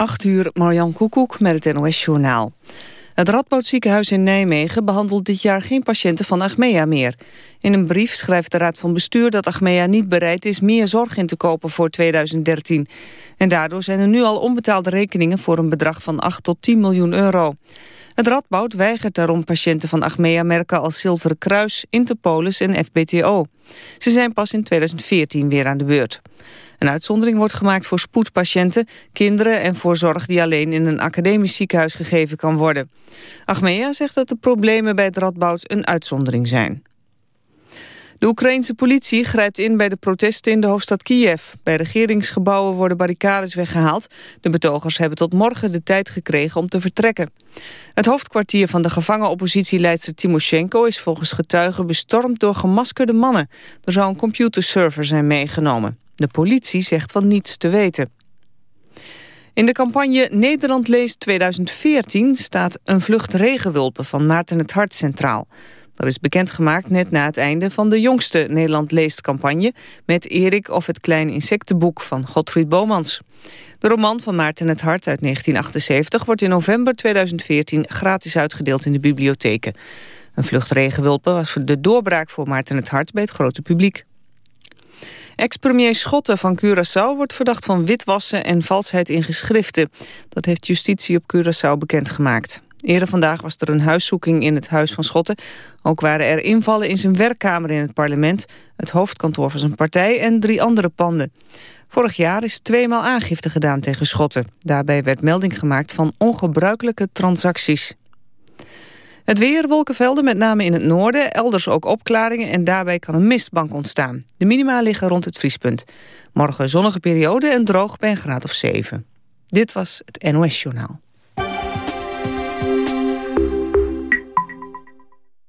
8 uur, Marjan Koekoek met het NOS-journaal. Het Radboudziekenhuis in Nijmegen behandelt dit jaar geen patiënten van Achmea meer. In een brief schrijft de Raad van Bestuur dat Achmea niet bereid is meer zorg in te kopen voor 2013. En daardoor zijn er nu al onbetaalde rekeningen voor een bedrag van 8 tot 10 miljoen euro. Het Radboud weigert daarom patiënten van Achmea-merken als Zilveren Kruis, Interpolis en FBTO. Ze zijn pas in 2014 weer aan de beurt. Een uitzondering wordt gemaakt voor spoedpatiënten, kinderen en voor zorg die alleen in een academisch ziekenhuis gegeven kan worden. Achmea zegt dat de problemen bij het Radboud een uitzondering zijn. De Oekraïense politie grijpt in bij de protesten in de hoofdstad Kiev. Bij regeringsgebouwen worden barricades weggehaald. De betogers hebben tot morgen de tijd gekregen om te vertrekken. Het hoofdkwartier van de gevangen oppositieleidster Timoshenko... is volgens getuigen bestormd door gemaskerde mannen. Er zou een computerserver zijn meegenomen. De politie zegt van niets te weten. In de campagne Nederland leest 2014 staat een vlucht regenwulpen van Maarten het Hart centraal. Dat is bekendgemaakt net na het einde van de jongste Nederland leest campagne met Erik of het klein insectenboek van Godfried Bomans. De roman van Maarten het Hart uit 1978 wordt in november 2014 gratis uitgedeeld in de bibliotheken. Een vlucht regenwulpen was de doorbraak voor Maarten het Hart bij het grote publiek. Ex-premier Schotten van Curaçao wordt verdacht van witwassen en valsheid in geschriften. Dat heeft justitie op Curaçao bekendgemaakt. Eerder vandaag was er een huiszoeking in het huis van Schotten. Ook waren er invallen in zijn werkkamer in het parlement... het hoofdkantoor van zijn partij en drie andere panden. Vorig jaar is tweemaal aangifte gedaan tegen Schotten. Daarbij werd melding gemaakt van ongebruikelijke transacties. Het weer, wolkenvelden, met name in het noorden, elders ook opklaringen en daarbij kan een mistbank ontstaan. De minima liggen rond het vriespunt. Morgen zonnige periode en droog bij een graad of 7. Dit was het NOS Journaal.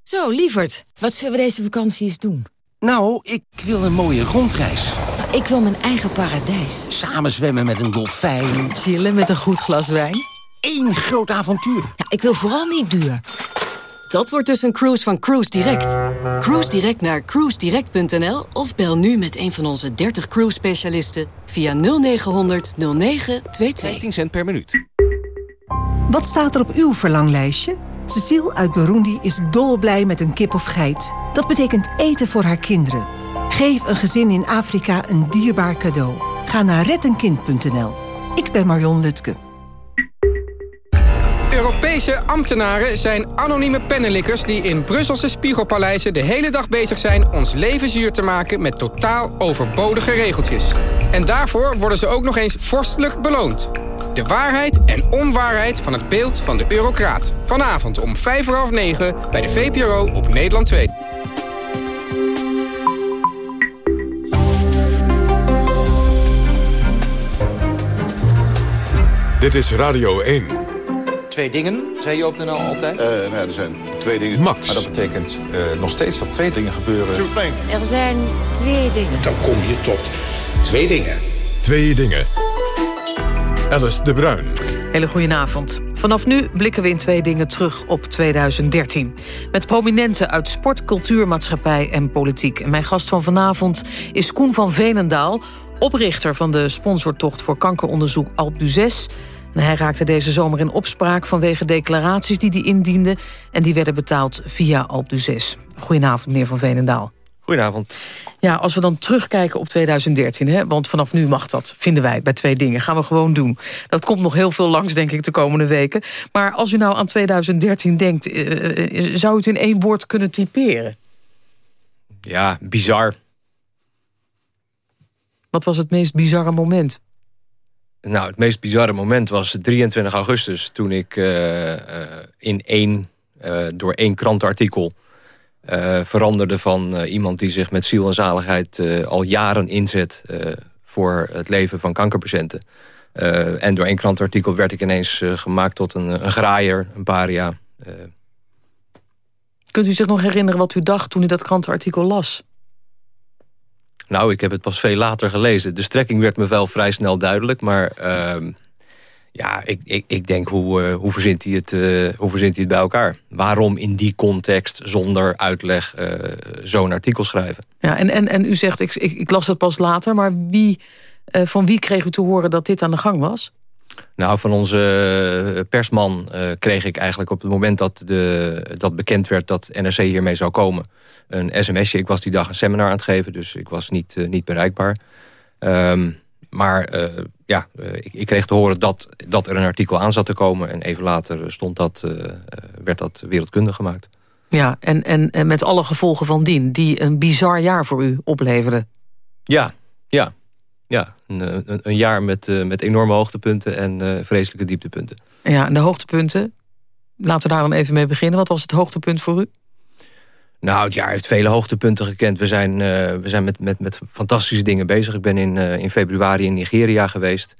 Zo, lieverd, wat zullen we deze vakantie eens doen? Nou, ik wil een mooie rondreis. Nou, ik wil mijn eigen paradijs. Samen zwemmen met een dolfijn. Chillen met een goed glas wijn. Eén groot avontuur. Ja, ik wil vooral niet duur. Dat wordt dus een cruise van Cruise Direct. Cruise Direct naar cruisedirect.nl of bel nu met een van onze 30 cruise specialisten via 0900 0922. 15 cent per minuut. Wat staat er op uw verlanglijstje? Cecile uit Burundi is dolblij met een kip of geit. Dat betekent eten voor haar kinderen. Geef een gezin in Afrika een dierbaar cadeau. Ga naar rettenkind.nl. Ik ben Marion Lutke. Europese ambtenaren zijn anonieme pennenlikkers... die in Brusselse spiegelpaleizen de hele dag bezig zijn... ons leven zuur te maken met totaal overbodige regeltjes. En daarvoor worden ze ook nog eens vorstelijk beloond. De waarheid en onwaarheid van het beeld van de eurocraat. Vanavond om vijf voor half negen bij de VPRO op Nederland 2. Dit is Radio 1. Twee dingen, zei je op de NL altijd? Uh, nou, er zijn twee dingen. Max. Maar dat betekent uh, nog steeds dat twee dingen gebeuren. Er zijn twee dingen. Dan kom je tot twee dingen. Twee dingen. Alice de Bruin. Hele goedenavond. Vanaf nu blikken we in twee dingen terug op 2013. Met prominenten uit sport, cultuur, maatschappij en politiek. En mijn gast van vanavond is Koen van Venendaal... oprichter van de sponsortocht voor kankeronderzoek Alp d'Huez... En hij raakte deze zomer in opspraak vanwege declaraties die hij indiende... en die werden betaald via Alp d'Huez. Goedenavond, meneer Van Veenendaal. Goedenavond. Ja, als we dan terugkijken op 2013, hè, want vanaf nu mag dat, vinden wij, bij twee dingen. Gaan we gewoon doen. Dat komt nog heel veel langs, denk ik, de komende weken. Maar als u nou aan 2013 denkt, uh, zou u het in één woord kunnen typeren? Ja, bizar. Wat was het meest bizarre moment? Nou, het meest bizarre moment was 23 augustus... toen ik uh, uh, in één, uh, door één krantenartikel... veranderde van iemand die zich met ziel en zaligheid... al jaren inzet voor het leven van kankerpatiënten. en door één krantenartikel werd ik ineens gemaakt tot een, een graaier, een paria. Kunt u zich nog herinneren wat u dacht toen u dat krantenartikel las? Nou, ik heb het pas veel later gelezen. De strekking werd me wel vrij snel duidelijk. Maar uh, ja, ik, ik, ik denk, hoe, uh, hoe, verzint hij het, uh, hoe verzint hij het bij elkaar? Waarom in die context zonder uitleg uh, zo'n artikel schrijven? Ja, en, en, en u zegt, ik, ik, ik las het pas later. Maar wie, van wie kreeg u te horen dat dit aan de gang was? Nou, van onze persman uh, kreeg ik eigenlijk op het moment dat, de, dat bekend werd dat NRC hiermee zou komen, een sms'je. Ik was die dag een seminar aan het geven, dus ik was niet, uh, niet bereikbaar. Um, maar uh, ja, ik, ik, kreeg te horen dat, dat er een artikel aan zat te komen. En even later stond dat, werd dat wereldkundig gemaakt. Ja, en, en, en met alle gevolgen van dien, die een bizar jaar voor u opleverde. Ja, ja. Ja, een, een, een jaar met, uh, met enorme hoogtepunten en uh, vreselijke dieptepunten. Ja, en de hoogtepunten, laten we daar dan even mee beginnen. Wat was het hoogtepunt voor u? Nou, het jaar heeft vele hoogtepunten gekend. We zijn, uh, we zijn met, met, met fantastische dingen bezig. Ik ben in, in februari in Nigeria geweest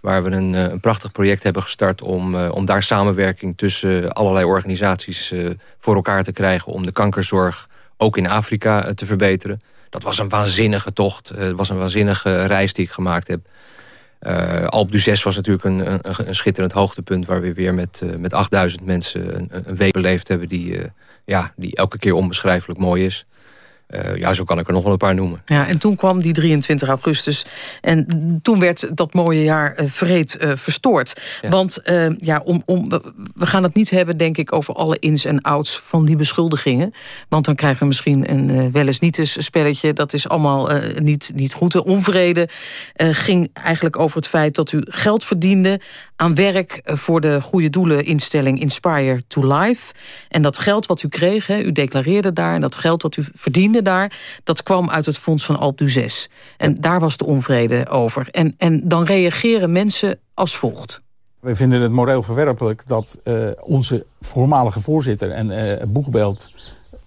waar we een, een, prachtig project hebben gestart... om, om daar samenwerking tussen allerlei organisaties voor elkaar te krijgen... om de kankerzorg ook in Afrika te verbeteren. Dat was een waanzinnige tocht. Het was een waanzinnige reis die ik gemaakt heb. Alp d'Huez was natuurlijk een, een, schitterend hoogtepunt... waar we weer met, met 8000 mensen een, een, week beleefd hebben... Die, ja, die elke keer onbeschrijfelijk mooi is... Uh, ja, zo kan ik er nog wel een paar noemen. Ja, en toen kwam die 23 augustus. En toen werd dat mooie jaar uh, vreed uh, verstoord. Ja. Want ja, om, om, we gaan het niet hebben, denk ik, over alle ins en outs van die beschuldigingen. Want dan krijgen we misschien een wel eens niet eens spelletje. Dat is allemaal niet, niet goed. De onvrede ging eigenlijk over het feit dat u geld verdiende aan werk voor de goede doeleninstelling Inspire to Life. En dat geld wat u kreeg, hè, u declareerde daar... en dat geld wat u verdiende daar, dat kwam uit het fonds van Alp d'Huez. En daar was de onvrede over. En, en dan reageren mensen als volgt. We vinden het moreel verwerpelijk dat uh, onze voormalige voorzitter en uh, boegbeeld...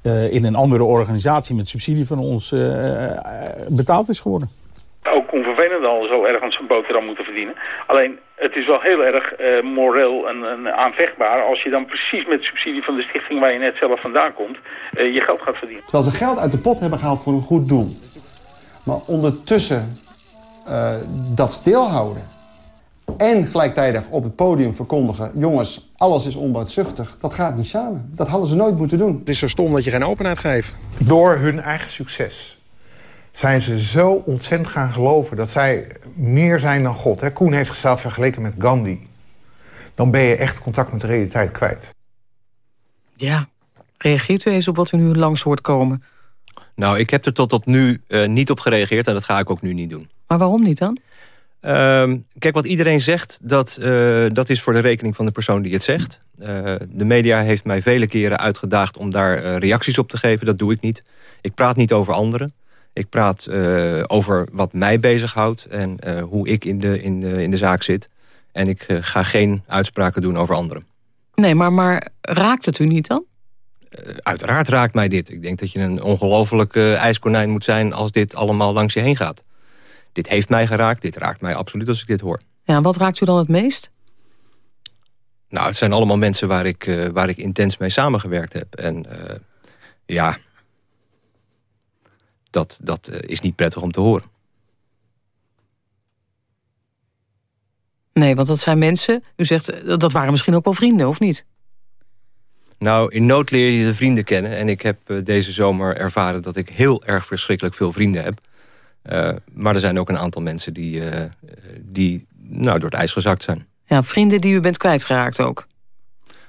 Uh, in een andere organisatie met subsidie van ons betaald is geworden ook onvervelend al zo ergens een boterham moeten verdienen. Alleen, het is wel heel erg uh, moreel en, en, aanvechtbaar... als je dan precies met subsidie van de stichting waar je net zelf vandaan komt... Uh, je geld gaat verdienen. Terwijl ze geld uit de pot hebben gehaald voor een goed doel. Maar ondertussen uh, dat stilhouden... en gelijktijdig op het podium verkondigen... jongens, alles is onbaatzuchtig, dat gaat niet samen. Dat hadden ze nooit moeten doen. Het is zo stom dat je geen openheid geeft. Door hun eigen succes zijn ze zo ontzettend gaan geloven dat zij meer zijn dan God. Hè? Koen heeft zichzelf vergeleken met Gandhi. Dan ben je echt contact met de realiteit kwijt. Ja, reageert u eens op wat u nu langs hoort komen? Nou, ik heb er tot op nu uh, niet op gereageerd en dat ga ik ook nu niet doen. Maar waarom niet dan? Uh, kijk, wat iedereen zegt, dat, uh, dat is voor de rekening van de persoon die het zegt. Uh, de media heeft mij vele keren uitgedaagd om daar reacties op te geven. Dat doe ik niet. Ik praat niet over anderen. Ik praat uh, over wat mij bezighoudt en uh, hoe ik in de, in, de, in de zaak zit. En ik uh, ga geen uitspraken doen over anderen. Nee, maar, maar raakt het u niet dan? uiteraard raakt mij dit. Ik denk dat je een ongelofelijk ijskonijn moet zijn... als dit allemaal langs je heen gaat. Dit heeft mij geraakt, dit raakt mij absoluut als ik dit hoor. Ja, wat raakt u dan het meest? Nou, het zijn allemaal mensen waar ik, waar ik intens mee samengewerkt heb. En ja, dat, dat uh, is niet prettig om te horen. Nee, want dat zijn mensen, u zegt, eh, dat waren misschien ook wel vrienden, of niet? Nou, in nood leer je de vrienden kennen. En ik heb uh, deze zomer ervaren dat ik heel erg verschrikkelijk veel vrienden heb. Uh, maar er zijn ook een aantal mensen die, uh, die nou, door het ijs gezakt zijn. Ja, vrienden die u bent kwijtgeraakt ook?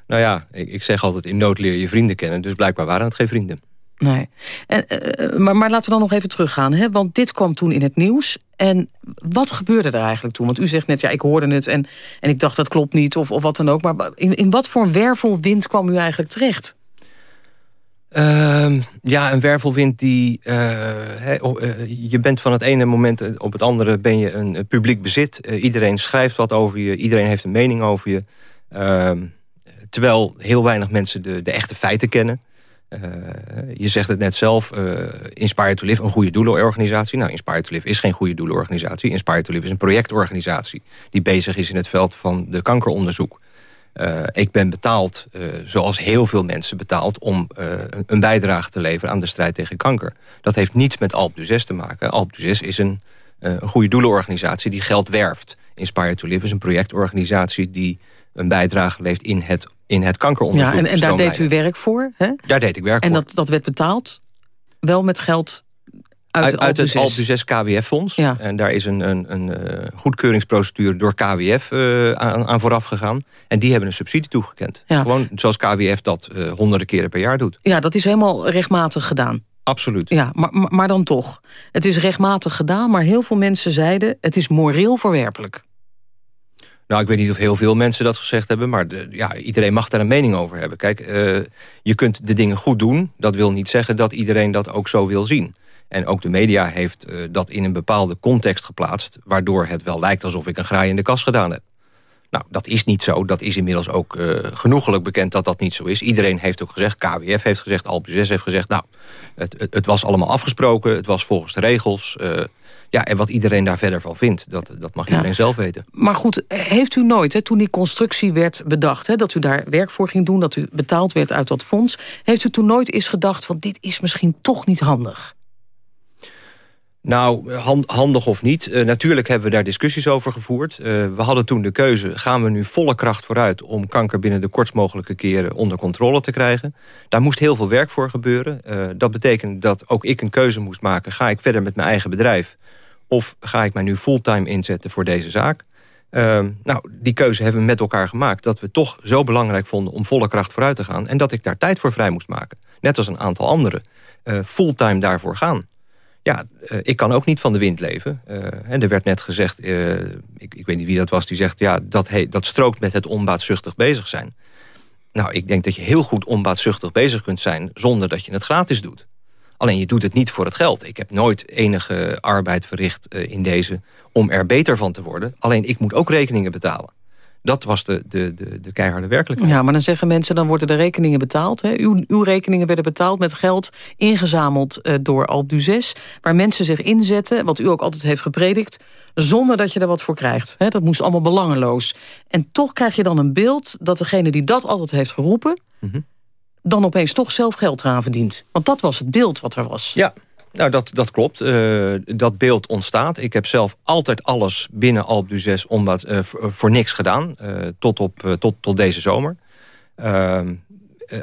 Nou ja, ik, ik zeg altijd in nood leer je vrienden kennen. Dus blijkbaar waren het geen vrienden. Nee. En, uh, maar, maar laten we dan nog even teruggaan. Hè? Want dit kwam toen in het nieuws. En wat gebeurde er eigenlijk toen? Want u zegt net, ja, ik hoorde het en, en ik dacht dat klopt niet of, of wat dan ook. Maar in, in wat voor wervelwind kwam u eigenlijk terecht? Uh, ja, een wervelwind die... Uh, je bent van het ene moment op het andere ben je een publiek bezit. iedereen schrijft wat over je, iedereen heeft een mening over je. Ehm, terwijl heel weinig mensen de, de echte feiten kennen. Uh, je zegt het net zelf, uh, Inspire to Live, een goede doelenorganisatie. Nou, Inspire to Live is geen goede doelenorganisatie. Inspire to Live is een projectorganisatie die bezig is in het veld van de kankeronderzoek. Uh, ik ben betaald, zoals heel veel mensen betaald... om een bijdrage te leveren aan de strijd tegen kanker. Dat heeft niets met Alp d'Huez te maken. Alp d'Huez is een, goede doelenorganisatie die geld werft. Inspire to Live is een projectorganisatie die een bijdrage leeft in het, in het kankeronderzoek. Ja, en, en daar deed u werk voor? Hè? Daar deed ik werk en voor. En dat, dat werd betaald? Wel met geld Uit, uit, het Alpe 6 KWF-fonds. En daar is een, een, een uh, goedkeuringsprocedure door KWF uh, aan, aan, vooraf gegaan. En die hebben een subsidie toegekend. Ja. Gewoon zoals KWF dat uh, honderden keren per jaar doet. Ja, dat is helemaal rechtmatig gedaan. Absoluut. Ja, maar, maar dan toch. Het is rechtmatig gedaan, maar heel veel mensen zeiden... het is moreel verwerpelijk. Nou, ik weet niet of heel veel mensen dat gezegd hebben... maar de, ja, iedereen mag daar een mening over hebben. Kijk, uh, je kunt de dingen goed doen. Dat wil niet zeggen dat iedereen dat ook zo wil zien. En ook de media heeft uh, dat in een bepaalde context geplaatst... waardoor het wel lijkt alsof ik een graai in de kas gedaan heb. Nou, dat is niet zo. Dat is inmiddels ook uh, genoegelijk bekend dat dat niet zo is. Iedereen heeft ook gezegd, KWF heeft gezegd, Alpe 6 heeft gezegd... nou, het, het, het, was allemaal afgesproken, het was volgens de regels... Uh, ja, en wat iedereen daar verder van vindt, dat, dat mag iedereen ja. zelf weten. Maar goed, heeft u nooit, hè, toen die constructie werd bedacht... Hè, dat u daar werk voor ging doen, dat u betaald werd uit dat fonds... heeft u toen nooit eens gedacht van dit is misschien toch niet handig? Nou, handig of niet. Uh, natuurlijk hebben we daar discussies over gevoerd. Uh, we hadden toen de keuze, gaan we nu volle kracht vooruit... om kanker binnen de kortst mogelijke keren onder controle te krijgen. Daar moest heel veel werk voor gebeuren. Uh, dat betekent dat ook ik een keuze moest maken. Ga ik verder met mijn eigen bedrijf? Of ga ik mij nu fulltime inzetten voor deze zaak? nou, die keuze hebben we met elkaar gemaakt. Dat we toch zo belangrijk vonden om volle kracht vooruit te gaan. En dat ik daar tijd voor vrij moest maken. Net als een aantal anderen. fulltime daarvoor gaan ja, uh, ik kan ook niet van de wind leven. Uh, en er werd net gezegd, ik, ik, weet niet wie dat was, die zegt... ja, dat, dat strookt met het onbaatzuchtig bezig zijn. Nou, ik denk dat je heel goed onbaatzuchtig bezig kunt zijn... zonder dat je het gratis doet. Alleen je doet het niet voor het geld. Ik heb nooit enige arbeid verricht in deze om er beter van te worden. Alleen ik moet ook rekeningen betalen. Dat was de, de, de, de keiharde werkelijkheid. Ja, maar dan zeggen mensen, dan worden de rekeningen betaald. Hè? Uw, uw rekeningen werden betaald met geld ingezameld uh, door Alpe 6... waar mensen zich inzetten, wat u ook altijd heeft gepredikt... zonder dat je er wat voor krijgt. Hè? Dat moest allemaal belangeloos. En toch krijg je dan een beeld dat degene die dat altijd heeft geroepen... Mm -hmm. Dan opeens toch zelf geld eraan verdient. Want dat was het beeld wat er was. Ja, nou, dat, dat klopt. Uh, dat beeld ontstaat. Ik heb zelf altijd alles binnen Alpe 6 omdat, uh, voor, voor, niks gedaan. Tot, op, tot, tot deze zomer. Ehm,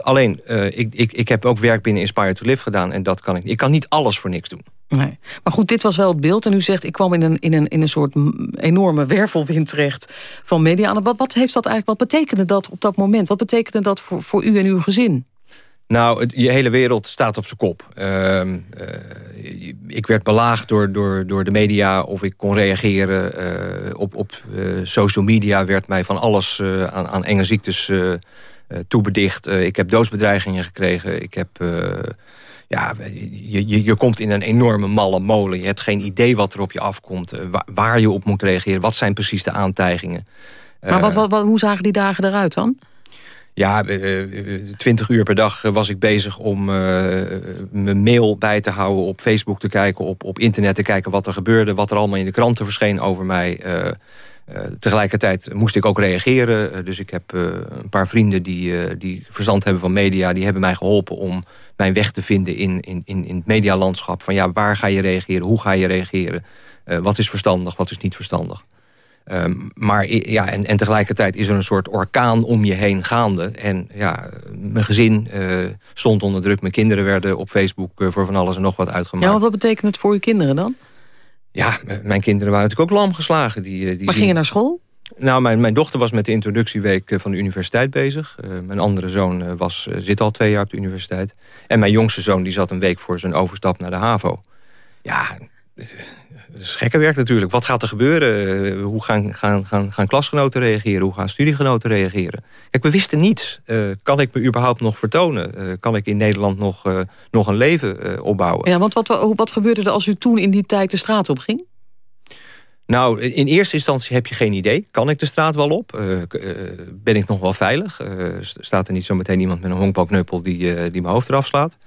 alleen, ik, ik, ik heb ook werk binnen Inspire to Live gedaan. En dat kan ik Ik kan niet alles voor niks doen. Nee. Maar goed, dit was wel het beeld. En u zegt, ik kwam in een, in een, in een soort enorme wervelwind terecht van media. Wat, wat heeft dat eigenlijk, wat betekende dat op dat moment? Wat betekende dat voor, voor u en uw gezin? Nou, je hele wereld staat op zijn kop. Uh, uh, ik werd belaagd door, door, door de media of ik kon reageren. Uh, op op social media werd mij van alles aan, aan enge ziektes toebedicht. ik heb doodsbedreigingen gekregen. Ik heb... ja, je, je, je komt in een enorme malle molen. Je hebt geen idee wat er op je afkomt. Waar, waar, je op moet reageren. Wat zijn precies de aantijgingen. Maar wat, wat, wat, hoe zagen die dagen eruit dan? Ja, twintig uur per dag was ik bezig om uh, mijn mail bij te houden... op Facebook te kijken, op, op internet te kijken wat er gebeurde... wat er allemaal in de kranten verscheen over mij. Uh, uh, tegelijkertijd moest ik ook reageren. dus ik heb een paar vrienden die, die verstand hebben van media... die hebben mij geholpen om mijn weg te vinden in, in, in het medialandschap. Van ja, waar ga je reageren? Hoe ga je reageren? wat is verstandig? Wat is niet verstandig? Um, maar ja, en, en tegelijkertijd is er een soort orkaan om je heen gaande. En ja, mijn gezin uh, stond onder druk. Mijn kinderen werden op Facebook uh, voor van alles en nog wat uitgemaakt. Ja, maar wat betekent het voor uw kinderen dan? Ja, mijn kinderen waren natuurlijk ook lam geslagen. Die, die maar zien... gingen naar school? Nou, mijn, mijn dochter was met de introductieweek van de universiteit bezig. Uh, mijn andere zoon was, zit al twee jaar op de universiteit. En mijn jongste zoon die zat een week voor zijn overstap naar de HAVO. Ja, het is gekke werk natuurlijk. Wat gaat er gebeuren? Hoe gaan, gaan, gaan, gaan klasgenoten reageren? Hoe gaan studiegenoten reageren? Kijk, we wisten niets. Uh, kan ik me überhaupt nog vertonen? Uh, kan ik in Nederland nog, uh, nog een leven opbouwen? Ja, want wat, wat gebeurde er als u toen in die tijd de straat op ging? Nou, in eerste instantie heb je geen idee. Kan ik de straat wel op? ben ik nog wel veilig? staat er niet zo meteen iemand met een honkbalknuppel die, die mijn hoofd eraf slaat?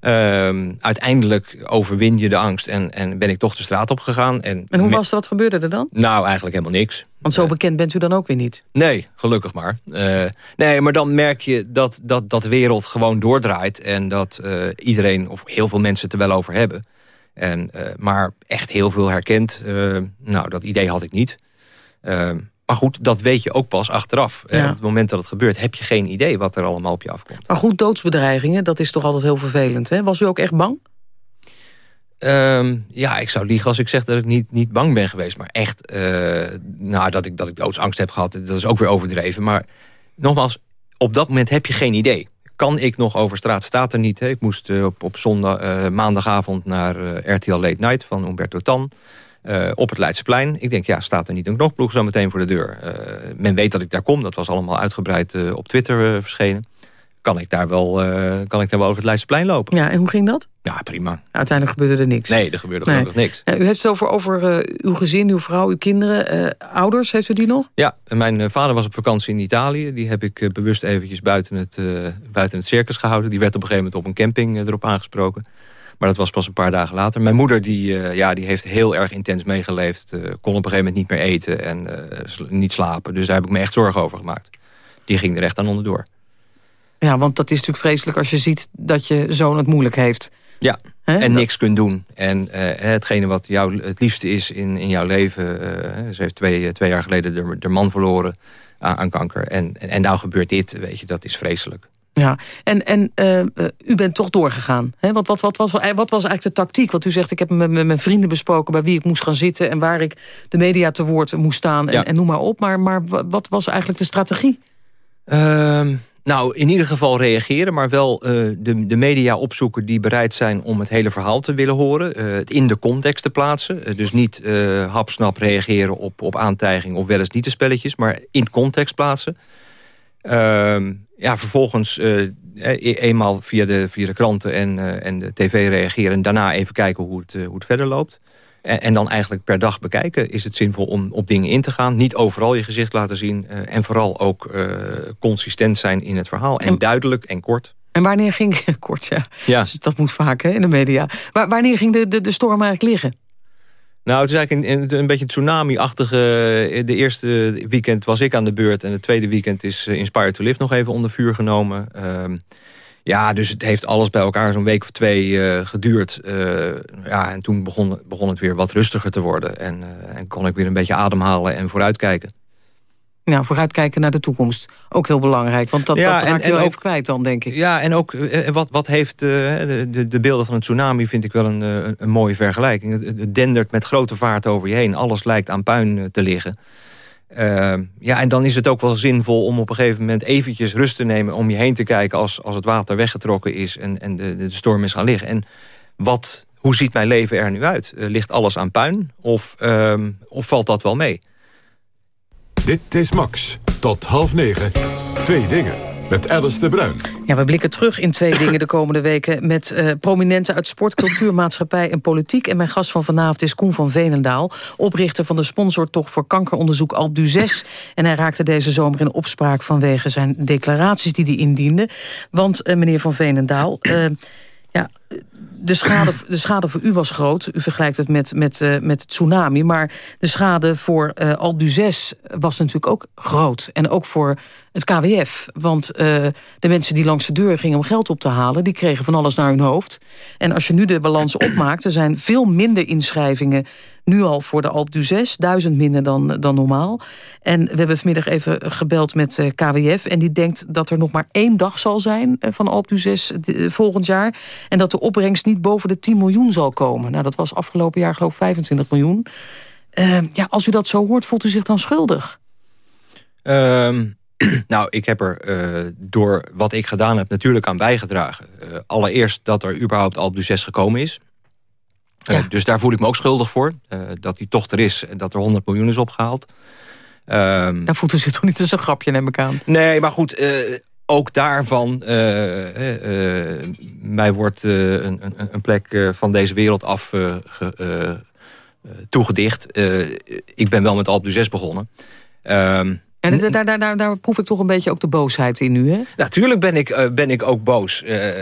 Uh, uiteindelijk overwin je de angst en, en ben ik toch de straat op gegaan. En, en hoe was dat? Wat gebeurde er dan? Nou, eigenlijk helemaal niks. Want zo bekend bent u dan ook weer niet? Nee, gelukkig maar. Uh, nee, maar dan merk je dat, dat, dat de wereld gewoon doordraait... en dat uh, iedereen, of heel veel mensen het er wel over hebben. En, uh, maar echt heel veel herkend, nou, dat idee had ik niet. Maar goed, dat weet je ook pas achteraf. Ja. Op het moment dat het gebeurt heb je geen idee wat er allemaal op je afkomt. Maar goed, doodsbedreigingen, dat is toch altijd heel vervelend. Hè? Was u ook echt bang? Ehm, ja, ik zou liegen als ik zeg dat ik niet, niet bang ben geweest. Maar echt, eh, nou, dat ik, dat ik doodsangst heb gehad, dat is ook weer overdreven. Maar nogmaals, op dat moment heb je geen idee. Kan ik nog over straat? Staat er niet. Hè? Ik moest uh, op, op zondag, uh, maandagavond naar RTL Late Night van Umberto Tan. Op het Leidseplein. Ik denk, ja, staat er niet een knokploeg zo meteen voor de deur. men weet dat ik daar kom. Dat was allemaal uitgebreid op Twitter verschenen kan ik daar wel, kan ik daar wel over het Leidseplein lopen. Ja, en hoe ging dat? Ja, prima. Uiteindelijk gebeurde er niks. Nee, er gebeurde nee. niks. Ja, u heeft het over, over uw gezin, uw vrouw, uw kinderen. Ouders, heeft u die nog? Ja, mijn vader was op vakantie in Italië. Die heb ik bewust eventjes buiten het, buiten het circus gehouden. Die werd op een gegeven moment op een camping erop aangesproken. Maar dat was pas een paar dagen later. Mijn moeder die, ja, die heeft heel erg intens meegeleefd. kon op een gegeven moment niet meer eten en niet slapen. Dus daar heb ik me echt zorgen over gemaakt. Die ging er echt aan onderdoor. Ja, want dat is natuurlijk vreselijk als je ziet dat je zoon het moeilijk heeft. Ja, en niks kunt doen. En hetgene wat jou het liefste is in, in jouw leven... Ze heeft twee, twee jaar geleden de, de man verloren aan, aan kanker. En, en, en, nou gebeurt dit, weet je, dat is vreselijk. Ja, en, en uh, u bent toch doorgegaan. Hè? Want wat, wat, was, wat was eigenlijk de tactiek? Want u zegt, ik heb met, mijn vrienden besproken... bij wie ik moest gaan zitten en waar ik de media te woord moest staan... en, en noem maar op. Maar, maar wat was eigenlijk de strategie? Ehm, nou, in ieder geval reageren, maar wel uh, de, de, media opzoeken... die bereid zijn om het hele verhaal te willen horen. Uh, het in de context te plaatsen. Dus niet hapsnap reageren op, op aantijging of wel eens niet de spelletjes... maar in context plaatsen. Ja, vervolgens e-, eenmaal via de, via de kranten en, en de tv reageren... en daarna even kijken hoe het, hoe het verder loopt. En, en, dan eigenlijk per dag bekijken. Is het zinvol om op dingen in te gaan? Niet overal je gezicht laten zien. En vooral ook consistent zijn in het verhaal. En, en, duidelijk en kort. En wanneer ging... Kort, ja. ja. Dus dat moet vaak hè, in de media. Waar, wanneer ging de, de, de storm eigenlijk liggen? Nou, het is eigenlijk een, een beetje tsunami-achtige... De eerste weekend was ik aan de beurt... en het tweede weekend is Inspire to Live nog even onder vuur genomen... Uh, ja, dus het heeft alles bij elkaar zo'n week of twee uh, geduurd. Ja, en toen begon, begon het weer wat rustiger te worden. En, en kon ik weer een beetje ademhalen en vooruitkijken. Nou, vooruitkijken naar de toekomst. Ook heel belangrijk, want dat, ja, dat raak je wel even kwijt dan, denk ik. Ja, en ook wat, wat heeft de, de, de, beelden van een tsunami... vind ik wel een, een, mooie vergelijking. Het, het dendert met grote vaart over je heen. Alles lijkt aan puin te liggen. Uh, ja, en dan is het ook wel zinvol om op een gegeven moment eventjes rust te nemen... om je heen te kijken als, als het water weggetrokken is en, en de, de storm is gaan liggen. En wat, hoe ziet mijn leven er nu uit? Uh, ligt alles aan puin of, uh, of valt dat wel mee? Dit is Max. Tot half negen. Twee dingen met Alice de Bruin. Ja, we blikken terug in twee dingen de komende weken... met uh, prominenten uit sport, cultuur, maatschappij en politiek. En mijn gast van vanavond is Koen van Venendaal... oprichter van de sponsortocht voor kankeronderzoek Alp du 6. En hij raakte deze zomer in opspraak vanwege zijn declaraties die hij indiende. Want, uh, meneer van Venendaal... Uh, ja, de schade, de schade voor u was groot. U vergelijkt het met, met, uh, met het tsunami. Maar de schade voor uh, 6 was natuurlijk ook groot. En ook voor het KWF. Want uh, de mensen die langs de deur gingen om geld op te halen... die kregen van alles naar hun hoofd. En als je nu de balans opmaakt... er zijn veel minder inschrijvingen nu al voor de Alp du 6. Duizend minder dan, dan normaal. En we hebben vanmiddag even gebeld met uh, KWF. En die denkt dat er nog maar één dag zal zijn uh, van Alp du 6 uh, volgend jaar. En dat de opbrengst niet boven de 10 miljoen zal komen. Nou, dat was afgelopen jaar geloof ik 25 miljoen. ja, als u dat zo hoort, voelt u zich dan schuldig? Um, nou, ik heb er uh, door wat ik gedaan heb natuurlijk aan bijgedragen. Uh, allereerst dat er überhaupt Alp du 6 gekomen is. Ja. Dus daar voel ik me ook schuldig voor. dat die toch er is en dat er 100 miljoen is opgehaald. Um, daar voelt u zich toch niet tussen een grapje, neem ik aan. Nee, maar goed, ook daarvan... mij wordt een, een, een, plek van deze wereld af toegedicht. ik ben wel met Alp du 6 begonnen. Um, en daar, daar, daar, daar proef ik toch een beetje ook de boosheid in nu, hè? Natuurlijk ben ik, uh, ben ik ook boos. Uh,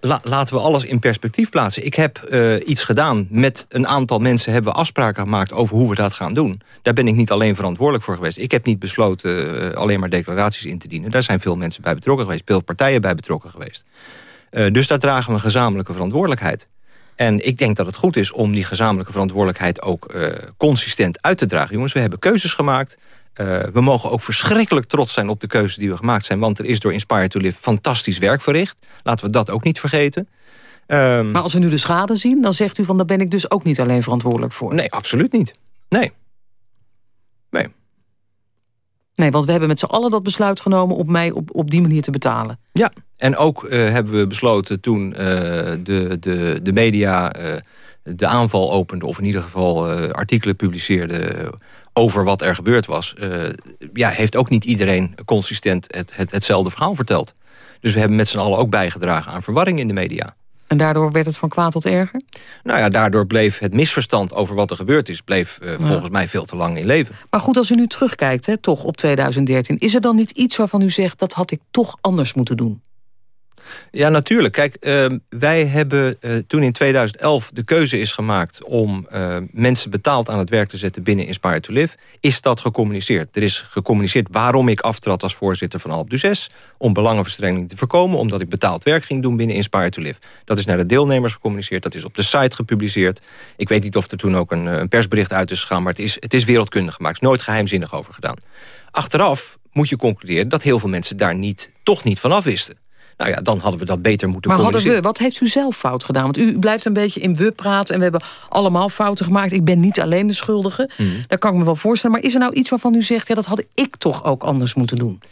la, laten we alles in perspectief plaatsen. Ik heb uh, iets gedaan. Met een aantal mensen hebben we afspraken gemaakt... over hoe we dat gaan doen. Daar ben ik niet alleen verantwoordelijk voor geweest. Ik heb niet besloten alleen maar declaraties in te dienen. Daar zijn veel mensen bij betrokken geweest. Veel partijen bij betrokken geweest. dus daar dragen we een gezamenlijke verantwoordelijkheid. En ik denk dat het goed is om die gezamenlijke verantwoordelijkheid... ook consistent uit te dragen. Jongens, we hebben keuzes gemaakt... Uh, we mogen ook verschrikkelijk trots zijn op de keuzes die we gemaakt zijn. Want er is door Inspire to Live fantastisch werk verricht. Laten we dat ook niet vergeten. Ehm, maar als we nu de schade zien, dan zegt u van... daar ben ik dus ook niet alleen verantwoordelijk voor. Nee, absoluut niet. Nee. Nee. Nee, want we hebben met z'n allen dat besluit genomen... om mij op, op die manier te betalen. Ja, en ook uh, hebben we besloten toen uh, de, de, de media de aanval opende... of in ieder geval artikelen publiceerde over wat er gebeurd was... ja, heeft ook niet iedereen consistent het, het, hetzelfde verhaal verteld. Dus we hebben met z'n allen ook bijgedragen aan verwarring in de media. En daardoor werd het van kwaad tot erger? Nou ja, daardoor bleef het misverstand over wat er gebeurd is... bleef uh, ja. volgens mij veel te lang in leven. Maar goed, als u nu terugkijkt, hè, toch op 2013... is er dan niet iets waarvan u zegt... dat had ik toch anders moeten doen? Ja, natuurlijk. Kijk, uh, wij hebben uh, toen in 2011 de keuze is gemaakt... om uh, mensen betaald aan het werk te zetten binnen Inspire to Live... is dat gecommuniceerd. Er is gecommuniceerd waarom ik aftrad als voorzitter van Alp om belangenverstrengeling te voorkomen... omdat ik betaald werk ging doen binnen Inspire to Live. Dat is naar de deelnemers gecommuniceerd, dat is op de site gepubliceerd. Ik weet niet of er toen ook een, een persbericht uit is gegaan... maar het is, het is wereldkundig gemaakt, nooit geheimzinnig over gedaan. Achteraf moet je concluderen dat heel veel mensen daar niet, toch niet vanaf wisten. Nou ja, dan hadden we dat beter moeten maar hadden we, wat heeft u zelf fout gedaan? Want u blijft een beetje in we praten... en we hebben allemaal fouten gemaakt. Ik ben niet alleen de schuldige. Mm. Dat kan ik me wel voorstellen. Maar is er nou iets waarvan u zegt... ja, dat had ik toch ook anders moeten doen?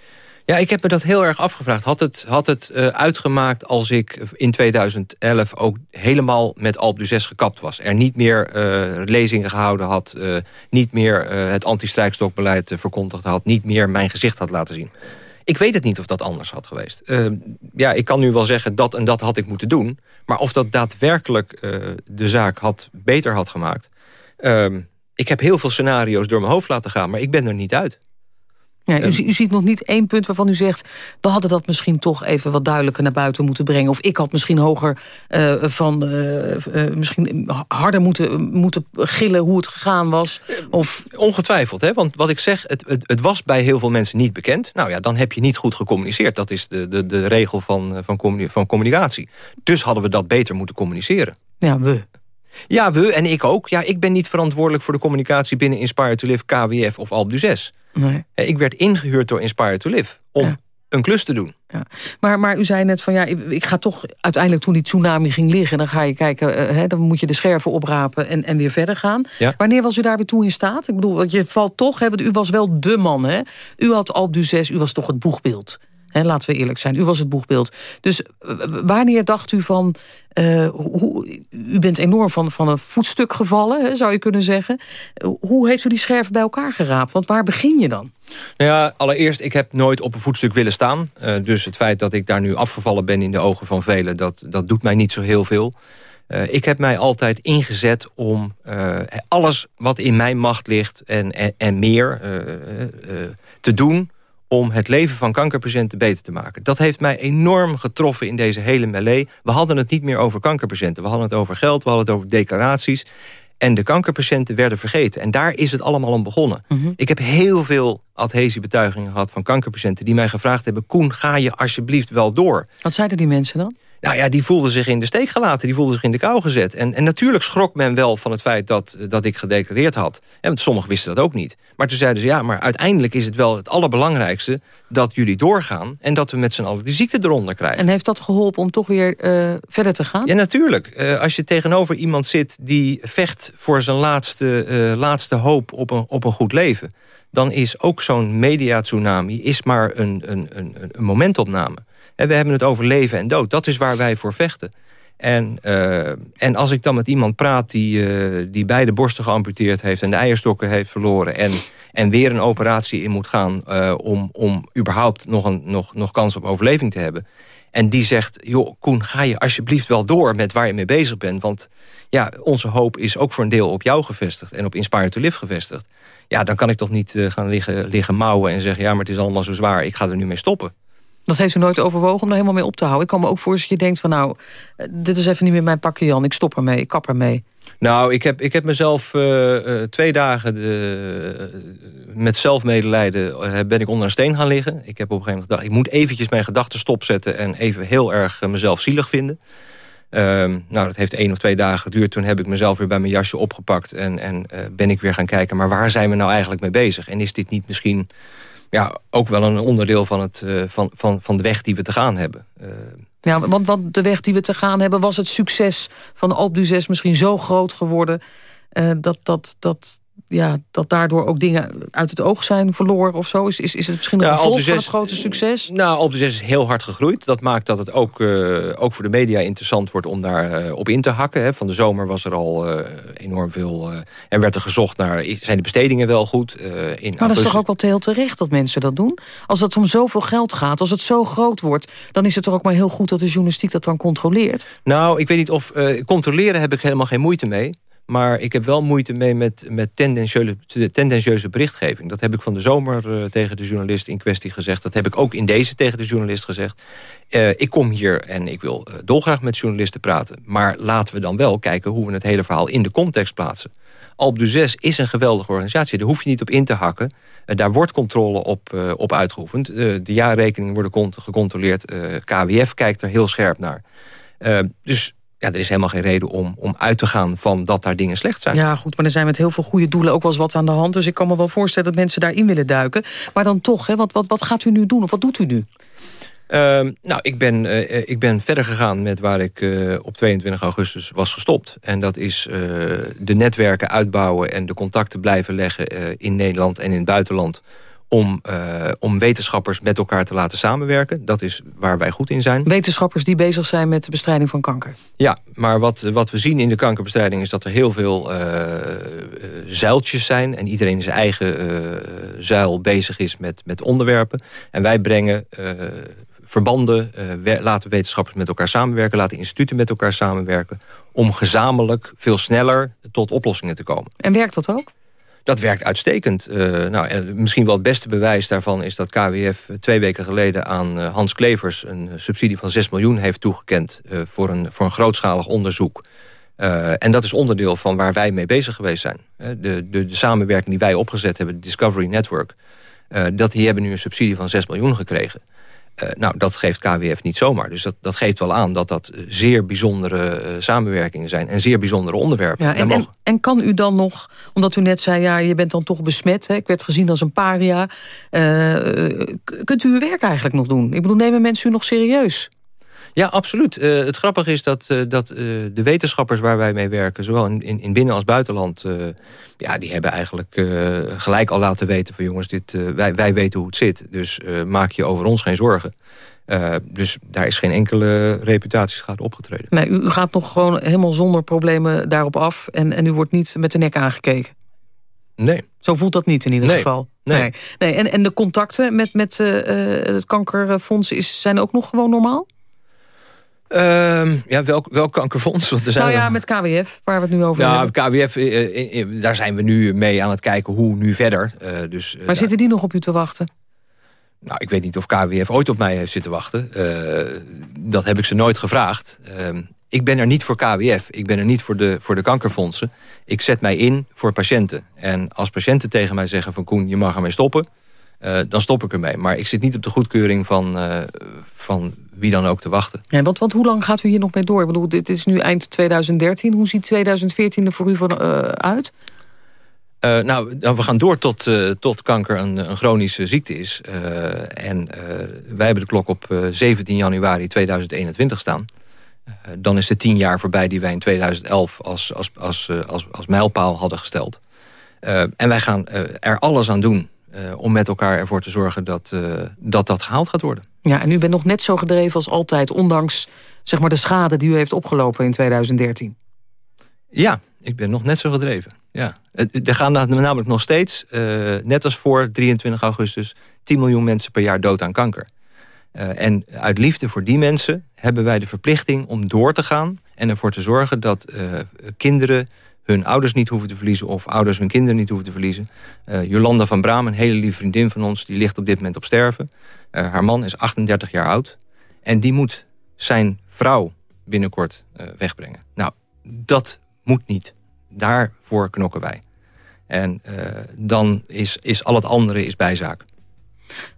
Ja, ik heb me dat heel erg afgevraagd. Had het, had het uh, uitgemaakt als ik in 2011 ook helemaal met Alp du 6 gekapt was? Er niet meer uh, lezingen gehouden had, uh, niet meer het anti-strijkstokbeleid verkondigd had... niet meer mijn gezicht had laten zien. Ik weet het niet of dat anders had geweest. Uh, ja, ik kan nu wel zeggen dat en dat had ik moeten doen. Maar of dat daadwerkelijk uh, de zaak had, beter had gemaakt... Uh, ik heb heel veel scenario's door mijn hoofd laten gaan... maar ik ben er niet uit. Ja, u, u, ziet nog niet één punt waarvan u zegt... we hadden dat misschien toch even wat duidelijker naar buiten moeten brengen. Of ik had misschien hoger uh, van... Uh, uh, misschien harder moeten, moeten gillen hoe het gegaan was. Of... Ongetwijfeld, hè? want wat ik zeg, het, het, het, was bij heel veel mensen niet bekend. Nou ja, dan heb je niet goed gecommuniceerd. Dat is de, de, de regel van, van, van communicatie. Dus hadden we dat beter moeten communiceren. Ja, we. Ja, we en ik ook. Ja, ik ben niet verantwoordelijk voor de communicatie binnen Inspire to Live, KWF of Alp 6. Nee. Ik werd ingehuurd door Inspire to Live om ja. een klus te doen. Ja. Maar, maar u zei net van ja, ik, ik, ga toch uiteindelijk toen die tsunami ging liggen... dan ga je kijken, uh, hè, dan moet je de scherven oprapen en, en weer verder gaan. Ja. Wanneer was u daar weer toe in staat? Ik bedoel, want je valt toch, hè, want u was wel de man. Hè? U had Alp du 6, u was toch het boegbeeld. He, laten we eerlijk zijn, u was het boegbeeld. Dus wanneer dacht u van... Uh, hoe, u bent enorm van, van een voetstuk gevallen, he, zou je kunnen zeggen. Hoe heeft u die scherven bij elkaar geraapt? Want waar begin je dan? Nou ja, allereerst, ik heb nooit op een voetstuk willen staan. Uh, dus het feit dat ik daar nu afgevallen ben in de ogen van velen... dat, dat doet mij niet zo heel veel. Ik heb mij altijd ingezet om alles wat in mijn macht ligt... en, en, en meer te doen om het leven van kankerpatiënten beter te maken. Dat heeft mij enorm getroffen in deze hele melee. We hadden het niet meer over kankerpatiënten. We hadden het over geld, we hadden het over declaraties. En de kankerpatiënten werden vergeten. En daar is het allemaal om begonnen. Mhm. Mm -hmm. Ik heb heel veel adhesiebetuigingen gehad van kankerpatiënten... die mij gevraagd hebben, Koen, ga je alsjeblieft wel door? Wat zeiden die mensen dan? Nou ja, die voelden zich in de steek gelaten. Die voelden zich in de kou gezet. En, en natuurlijk schrok men wel van het feit dat, dat ik gedeclareerd had. En want sommigen wisten dat ook niet. Maar toen zeiden ze, ja, maar uiteindelijk is het wel het allerbelangrijkste... dat jullie doorgaan en dat we met z'n allen die ziekte eronder krijgen. En heeft dat geholpen om toch weer uh, verder te gaan? Ja, natuurlijk. Uh, als je tegenover iemand zit die vecht voor zijn laatste, uh, laatste hoop op een, op een goed leven... dan is ook zo'n media-tsunami is maar een, een, een, een momentopname. En we hebben het over leven en dood. Dat is waar wij voor vechten. En, uh, en als ik dan met iemand praat die, uh, die beide borsten geamputeerd heeft... en de eierstokken heeft verloren... en, en weer een operatie in moet gaan... Uh, om, om überhaupt nog, een, nog, nog kans op overleving te hebben... en die zegt, joh, Koen, ga je alsjeblieft wel door... met waar je mee bezig bent. Want ja, onze hoop is ook voor een deel op jou gevestigd... en op Inspire to Live gevestigd. Ja, dan kan ik toch niet gaan liggen, liggen mouwen en zeggen... ja, maar het is allemaal zo zwaar, ik ga er nu mee stoppen. Dat heeft u nooit overwogen om daar helemaal mee op te houden? Ik kan me ook voorstellen dat je denkt van nou, dit is even niet meer mijn pakje Jan. Ik stop ermee, ik kap ermee. Nou, ik heb, ik heb mezelf uh, uh, twee dagen de, met zelfmedelijden ben ik onder een steen gaan liggen. Ik heb op een gegeven moment gedacht, ik moet eventjes mijn gedachten stopzetten... en even heel erg mezelf zielig vinden. nou, dat heeft één of twee dagen geduurd. Toen heb ik mezelf weer bij mijn jasje opgepakt... en, en ben ik weer gaan kijken, maar waar zijn we nou eigenlijk mee bezig? En is dit niet misschien ja, ook wel een onderdeel van, het, uh, van, van, van de weg die we te gaan hebben. Uh, Ja, want, want de weg die we te gaan hebben... was het succes van Alpe misschien zo groot geworden... Uh, dat, dat, dat, ja, dat daardoor ook dingen uit het oog zijn verloren of zo? Is, is, is het misschien een ja, gevolg van het grote succes? Nou, Alpe d'Huez is heel hard gegroeid. Dat maakt dat het ook, uh, ook voor de media interessant wordt om daar uh, op in te hakken. Hè. Van de zomer was er al uh, enorm veel... en werd er gezocht naar, zijn de bestedingen wel goed? in maar dat is toch ook wel heel terecht dat mensen dat doen? Als het om zoveel geld gaat, als het zo groot wordt... dan is het toch ook maar heel goed dat de journalistiek dat dan controleert? Nou, ik weet niet of... controleren heb ik helemaal geen moeite mee. Maar ik heb wel moeite mee met, met tendentieuze, tendentieuze berichtgeving. Dat heb ik van de zomer uh, tegen de journalist in kwestie gezegd. Dat heb ik ook in deze tegen de journalist gezegd. Uh, ik kom hier en ik wil uh, dolgraag met journalisten praten. Maar laten we dan wel kijken hoe we het hele verhaal in de context plaatsen. Alp d'Huez is een geweldige organisatie. Daar hoef je niet op in te hakken. daar wordt controle op, op uitgeoefend. de jaarrekeningen worden gecontroleerd. KWF kijkt er heel scherp naar. dus ja, er is helemaal geen reden om, om uit te gaan van dat daar dingen slecht zijn. Ja, goed, maar er zijn met heel veel goede doelen ook wel eens wat aan de hand. Dus ik kan me wel voorstellen dat mensen daarin willen duiken. Maar dan toch, hè, wat, wat, wat gaat u nu doen of wat doet u nu? Uh, nou, ik ben, uh, ik ben verder gegaan met waar ik uh, op 22 augustus was gestopt. En dat is de netwerken uitbouwen en de contacten blijven leggen in Nederland en in het buitenland om, uh, om wetenschappers met elkaar te laten samenwerken. Dat is waar wij goed in zijn. Wetenschappers die bezig zijn met de bestrijding van kanker. Ja, maar wat, wat we zien in de kankerbestrijding... is dat er heel veel uh, zuiltjes zijn... en iedereen in zijn eigen uh, zuil bezig is met, met onderwerpen. En wij brengen verbanden, laten wetenschappers met elkaar samenwerken... laten instituten met elkaar samenwerken... om gezamenlijk veel sneller tot oplossingen te komen. En werkt dat ook? Dat werkt uitstekend. Uh, nou, misschien wel het beste bewijs daarvan is dat KWF twee weken geleden aan Hans Klevers een subsidie van 6 miljoen heeft toegekend voor, een, voor een grootschalig onderzoek. en dat is onderdeel van waar wij mee bezig geweest zijn. De, de, de samenwerking die wij opgezet hebben, Discovery Network, dat, die hebben nu een subsidie van 6 miljoen gekregen. Uh, nou, dat geeft KWF niet zomaar. Dus dat, dat geeft wel aan dat dat zeer bijzondere uh, samenwerkingen zijn... en zeer bijzondere onderwerpen. Ja, en, en, en, kan u dan nog, omdat u net zei... ja, je bent dan toch besmet, hè? ik werd gezien als een paria... Uh, kunt u uw werk eigenlijk nog doen? Ik bedoel, nemen mensen u nog serieus? Ja, absoluut. Uh, het grappige is dat, uh, dat uh, de wetenschappers waar wij mee werken... zowel in, in, in binnen- als buitenland... ja, die hebben eigenlijk gelijk al laten weten van... jongens, dit, wij, wij weten hoe het zit. Dus maak je over ons geen zorgen. dus daar is geen enkele reputatieschade opgetreden. Nee, u gaat nog gewoon helemaal zonder problemen daarop af... en, en u wordt niet met de nek aangekeken? Nee. Zo voelt dat niet in ieder nee. geval. Nee. nee. nee. En, en de contacten met, met het kankerfonds is, zijn ook nog gewoon normaal? Uh, ja, welk, welk kankerfonds? Want er zijn nou ja, met KWF, waar we het nu over ja, hebben. KWF, eh, eh, daar zijn we nu mee aan het kijken hoe nu verder. Uh, dus, maar zitten die nog op u te wachten? Nou, ik weet niet of KWF ooit op mij heeft zitten wachten. Uh, dat heb ik ze nooit gevraagd. Ehm, ik ben er niet voor KWF. Ik ben er niet voor de, voor de kankerfondsen. Ik zet mij in voor patiënten. En als patiënten tegen mij zeggen van Koen, je mag ermee stoppen... dan stop ik ermee. Maar ik zit niet op de goedkeuring van, van wie dan ook te wachten. Ja, want, want hoe lang gaat u hier nog mee door? Ik bedoel, dit is nu eind 2013. Hoe ziet 2014 er voor u van, uh, uit? Nou, we gaan door tot, tot kanker een, een, chronische ziekte is. en wij hebben de klok op 17 januari 2021 staan. dan is de tien jaar voorbij die wij in 2011 als, als, als, als, als mijlpaal hadden gesteld. en wij gaan er alles aan doen om met elkaar ervoor te zorgen dat, dat dat gehaald gaat worden. Ja, en u bent nog net zo gedreven als altijd... ondanks zeg maar, de schade die u heeft opgelopen in 2013. Ja, ik ben nog net zo gedreven. Ja. Er gaan namelijk nog steeds, uh, net als voor 23 augustus... 10 miljoen mensen per jaar dood aan kanker. En uit liefde voor die mensen hebben wij de verplichting om door te gaan... en ervoor te zorgen dat kinderen hun ouders niet hoeven te verliezen... of ouders hun kinderen niet hoeven te verliezen. Jolanda van Braam, een hele lieve vriendin van ons... die ligt op dit moment op sterven. Uh, haar man is 38 jaar oud. En die moet zijn vrouw binnenkort uh, wegbrengen. Nou, dat moet niet. Daarvoor knokken wij. En dan is, is al het andere is bijzaak.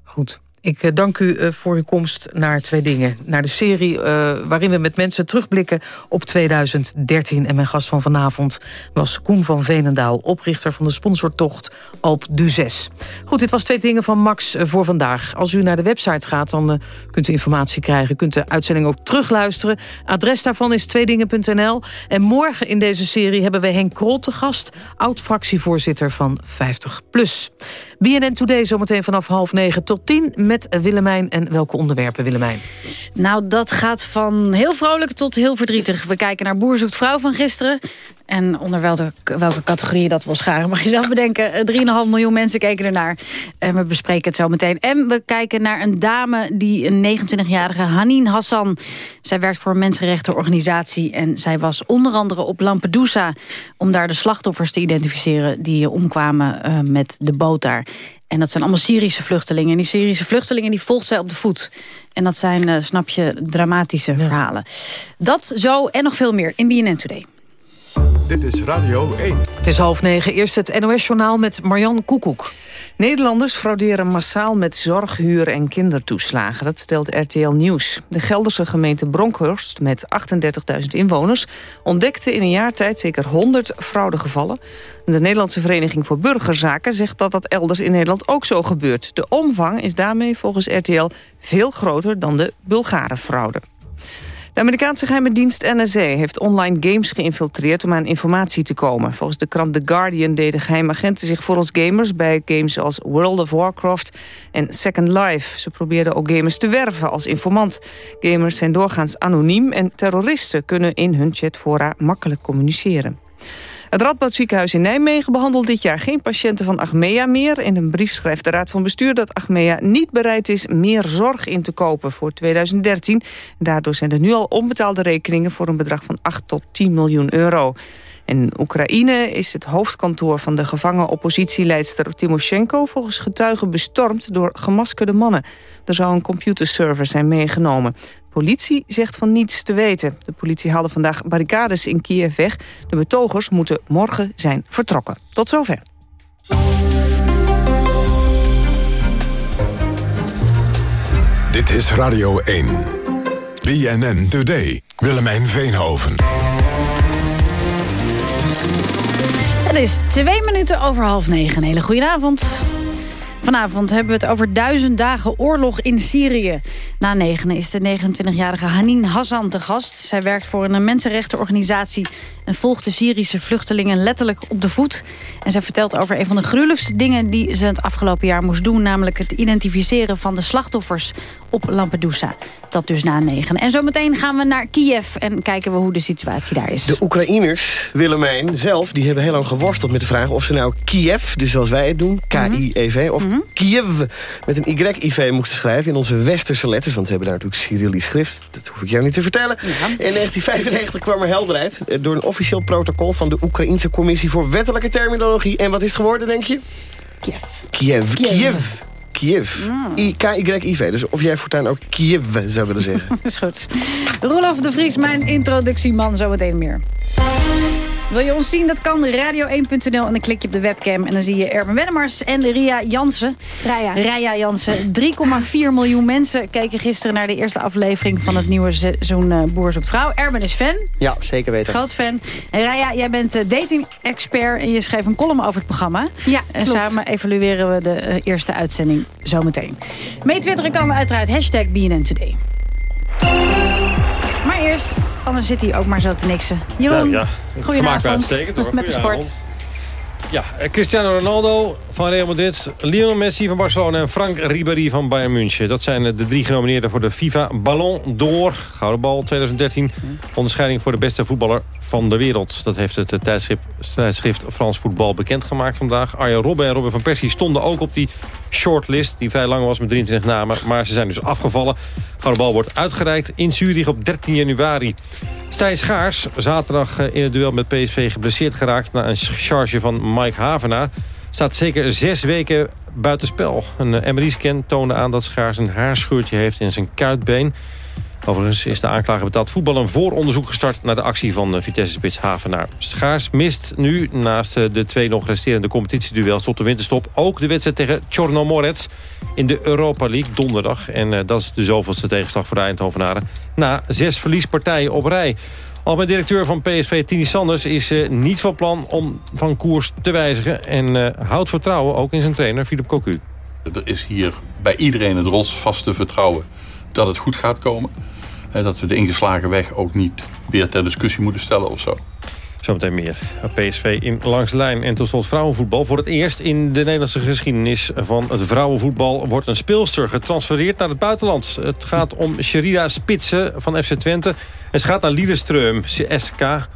Goed. Ik eh, dank u eh, voor uw komst naar Twee Dingen. Naar de serie uh, waarin we met mensen terugblikken op 2013. En mijn gast van vanavond was Koen van Venendaal... oprichter van de sponsortocht Alp du 6. Goed, dit was Twee Dingen van Max voor vandaag. Als u naar de website gaat, dan kunt u informatie krijgen. kunt de uitzending ook terugluisteren. Adres daarvan is tweedingen.nl. En morgen in deze serie hebben we Henk Krol te gast... oud-fractievoorzitter van 50PLUS. BNN Today zometeen vanaf half negen tot tien met Willemijn. En welke onderwerpen, Willemijn? Nou, dat gaat van heel vrolijk tot heel verdrietig. We kijken naar Boer zoekt vrouw van gisteren. En onder welke, welke categorie dat wil scharen, mag je zelf bedenken. 3,5 eh, miljoen mensen keken ernaar. En we bespreken het zo meteen. En we kijken naar een dame, die een 29-jarige Hanin Hassan. Zij werkt voor een mensenrechtenorganisatie. En zij was onder andere op Lampedusa... om daar de slachtoffers te identificeren die omkwamen uh, met de boot daar. En dat zijn allemaal Syrische vluchtelingen. En die Syrische vluchtelingen die volgt zij op de voet. En dat zijn, uh, snap je, dramatische verhalen. Dat zo en nog veel meer in BNN Today. Dit is Radio 1. Het is half negen. Eerst het NOS-journaal met Marjan Koekoek. Nederlanders frauderen massaal met zorghuur en kindertoeslagen. Dat stelt RTL Nieuws. De Gelderse gemeente Bronkhorst, met 38.000 inwoners... ontdekte in een jaar tijd zeker 100 fraudegevallen. De Nederlandse Vereniging voor Burgerzaken zegt dat dat elders in Nederland ook zo gebeurt. De omvang is daarmee volgens RTL veel groter dan de Bulgare-fraude. De Amerikaanse geheime dienst NSA heeft online games geïnfiltreerd... om aan informatie te komen. Volgens de krant The Guardian deden geheimagenten zich voor ons gamers... bij games als World of Warcraft en Second Life. Ze probeerden ook gamers te werven als informant. Gamers zijn doorgaans anoniem en terroristen kunnen in hun chatfora makkelijk communiceren. Het Radboudziekenhuis in Nijmegen behandelt dit jaar geen patiënten van Achmea meer. In een brief schrijft de Raad van Bestuur dat Achmea niet bereid is meer zorg in te kopen voor 2013. Daardoor zijn er nu al onbetaalde rekeningen voor een bedrag van 8 tot 10 miljoen euro. In Oekraïne is het hoofdkantoor van de gevangen oppositieleidster Timoshenko volgens getuigen bestormd door gemaskerde mannen. Er zou een computerserver zijn meegenomen politie zegt van niets te weten. De politie haalde vandaag barricades in Kiev weg. De betogers moeten morgen zijn vertrokken. Tot zover. Dit is Radio 1. BNN Today. Willemijn Veenhoven. Het is twee minuten over half negen. Een hele goede avond. Vanavond hebben we het over duizend dagen oorlog in Syrië. Na negenen is de 29-jarige Hanin Hassan te gast. Zij werkt voor een mensenrechtenorganisatie... en volgt de Syrische vluchtelingen letterlijk op de voet. En zij vertelt over een van de gruwelijkste dingen... die ze het afgelopen jaar moest doen... namelijk het identificeren van de slachtoffers op Lampedusa. Dat dus na negen. En zometeen gaan we naar Kiev en kijken we hoe de situatie daar is. De Oekraïners, Willemijn, zelf, die hebben heel lang geworsteld met de vraag... of ze nou Kiev, dus zoals wij het doen, K-I-E-V... of mm Kiev met een Y-I-V moesten schrijven in onze westerse letters... want we hebben daar natuurlijk Cyrillisch schrift. Dat hoef ik jou niet te vertellen. In 1995 kwam er helderheid eh, door een officieel protocol... van de Oekraïense Commissie voor Wettelijke Terminologie. En wat is het geworden, denk je? Kiev. Kiev. Kiev. Kiev. Mm. K-Y-I-V. Dus of jij voortaan ook Kiev zou willen zeggen. Dat is goed. Roelof de Vries, mijn introductieman, zometeen meer. Wil je ons zien? Dat kan radio1.nl en dan klik je op de webcam... en dan zie je Erben Wennemars en Ria Jansen. Raya. Raya Jansen. 3,4 miljoen mensen keken gisteren naar de eerste aflevering... van het nieuwe seizoen uh, Boer zoekt vrouw. Erben is fan. Ja, zeker weten. Groot fan. En Raya, jij bent uh, dating-expert en je schreef een column over het programma. Ja, En samen evalueren we de eerste uitzending zometeen. Meetwitteren kan uiteraard hashtag BNN Today. Eerst, anders zit hij ook maar zo te niksen. Jeroen, ja, ja. goedenavond. uitstekend hoor. Met sport. Ja, eh, Cristiano Ronaldo van Real Madrid, Lionel Messi van Barcelona en Frank Ribéry van Bayern München. Dat zijn de drie genomineerden voor de FIFA Ballon d'Or, Gouden Bal 2013. Onderscheiding voor de beste voetballer van de wereld. Dat heeft het tijdschrift, tijdschrift Frans Voetbal bekendgemaakt vandaag. Arjen Robben en Robin van Persie stonden ook op die shortlist... die vrij lang was met 23 namen, maar ze zijn dus afgevallen. Gouden Bal wordt uitgereikt in Zurich op 13 januari. Stijn Schaars, zaterdag in het duel met PSV geblesseerd geraakt... na een charge van Mike Havenaar staat zeker zes weken buitenspel. Een eh, MRI-scan toonde aan dat Schaars een haarscheurtje heeft in zijn kuitbeen. Overigens is de aanklager betaald voetbal een vooronderzoek gestart... naar de actie van Vitesse-spits Havenaar. Schaars mist nu, naast de twee nog resterende competitieduels tot de winterstop... ook de wedstrijd tegen Chornomorets in de Europa League donderdag. En dat is de zoveelste tegenslag voor de Eindhovenaren. Na zes verliespartijen op rij. Al mijn directeur van PSV, Tini Sanders, is uh, niet van plan om van koers te wijzigen. En uh, houdt vertrouwen ook in zijn trainer, Philip Cocu. Er is hier bij iedereen het rotsvaste vertrouwen dat het goed gaat komen. dat we de ingeslagen weg ook niet weer ter discussie moeten stellen of zo. Zometeen meer. PSV in langs de lijn. En tot slot vrouwenvoetbal. Voor het eerst in de Nederlandse geschiedenis van het vrouwenvoetbal... wordt een speelster getransfereerd naar het buitenland. Het gaat om Sherida Spitsen van FC Twente. En ze gaat naar Lillestrøm, CSK.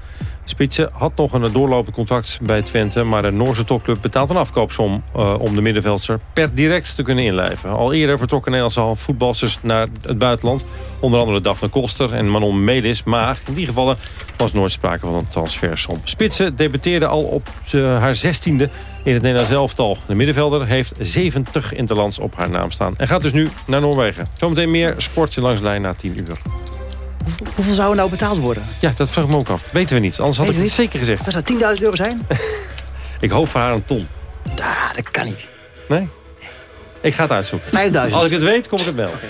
Spitsen had nog een doorlopend contract bij Twente... maar de Noorse topclub betaalt een afkoopsom... Uh, om de middenveldster per direct te kunnen inlijven. Al eerder vertrokken Nederlandse voetbalsters naar het buitenland. Onder andere Daphne Koster en Manon Melis. Maar in die gevallen was nooit sprake van een transfersom. Spitsen debuteerde al op uh, haar zestiende in het Nederlands elftal. De middenvelder heeft 70 interlands op haar naam staan. En gaat dus nu naar Noorwegen. Zometeen meer sport langs de lijn na 10 uur. Hoeveel zou er nou betaald worden? Ja, dat vraag ik me ook af. Weten we niet. Anders had ik het zeker gezegd. Dat zou 10.000 euro zijn? ik hoop voor haar een ton. Ah, dat kan niet. Nee? Ik ga het uitzoeken. 5.000. Als ik het weet, kom ik het melden. Okay.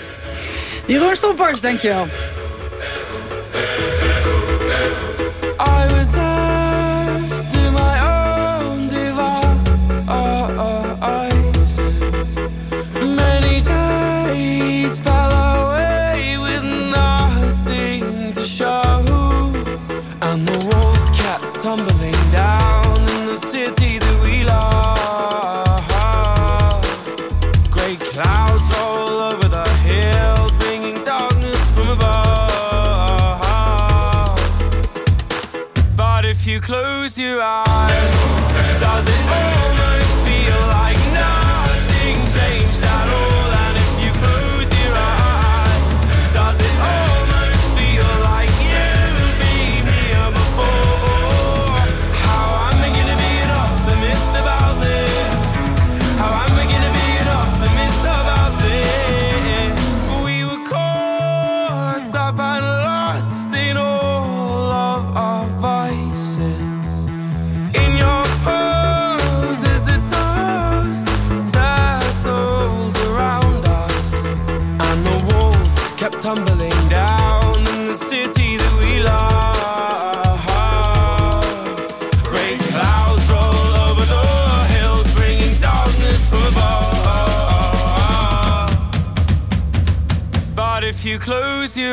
Jeroen Stoppers, dankjewel. I was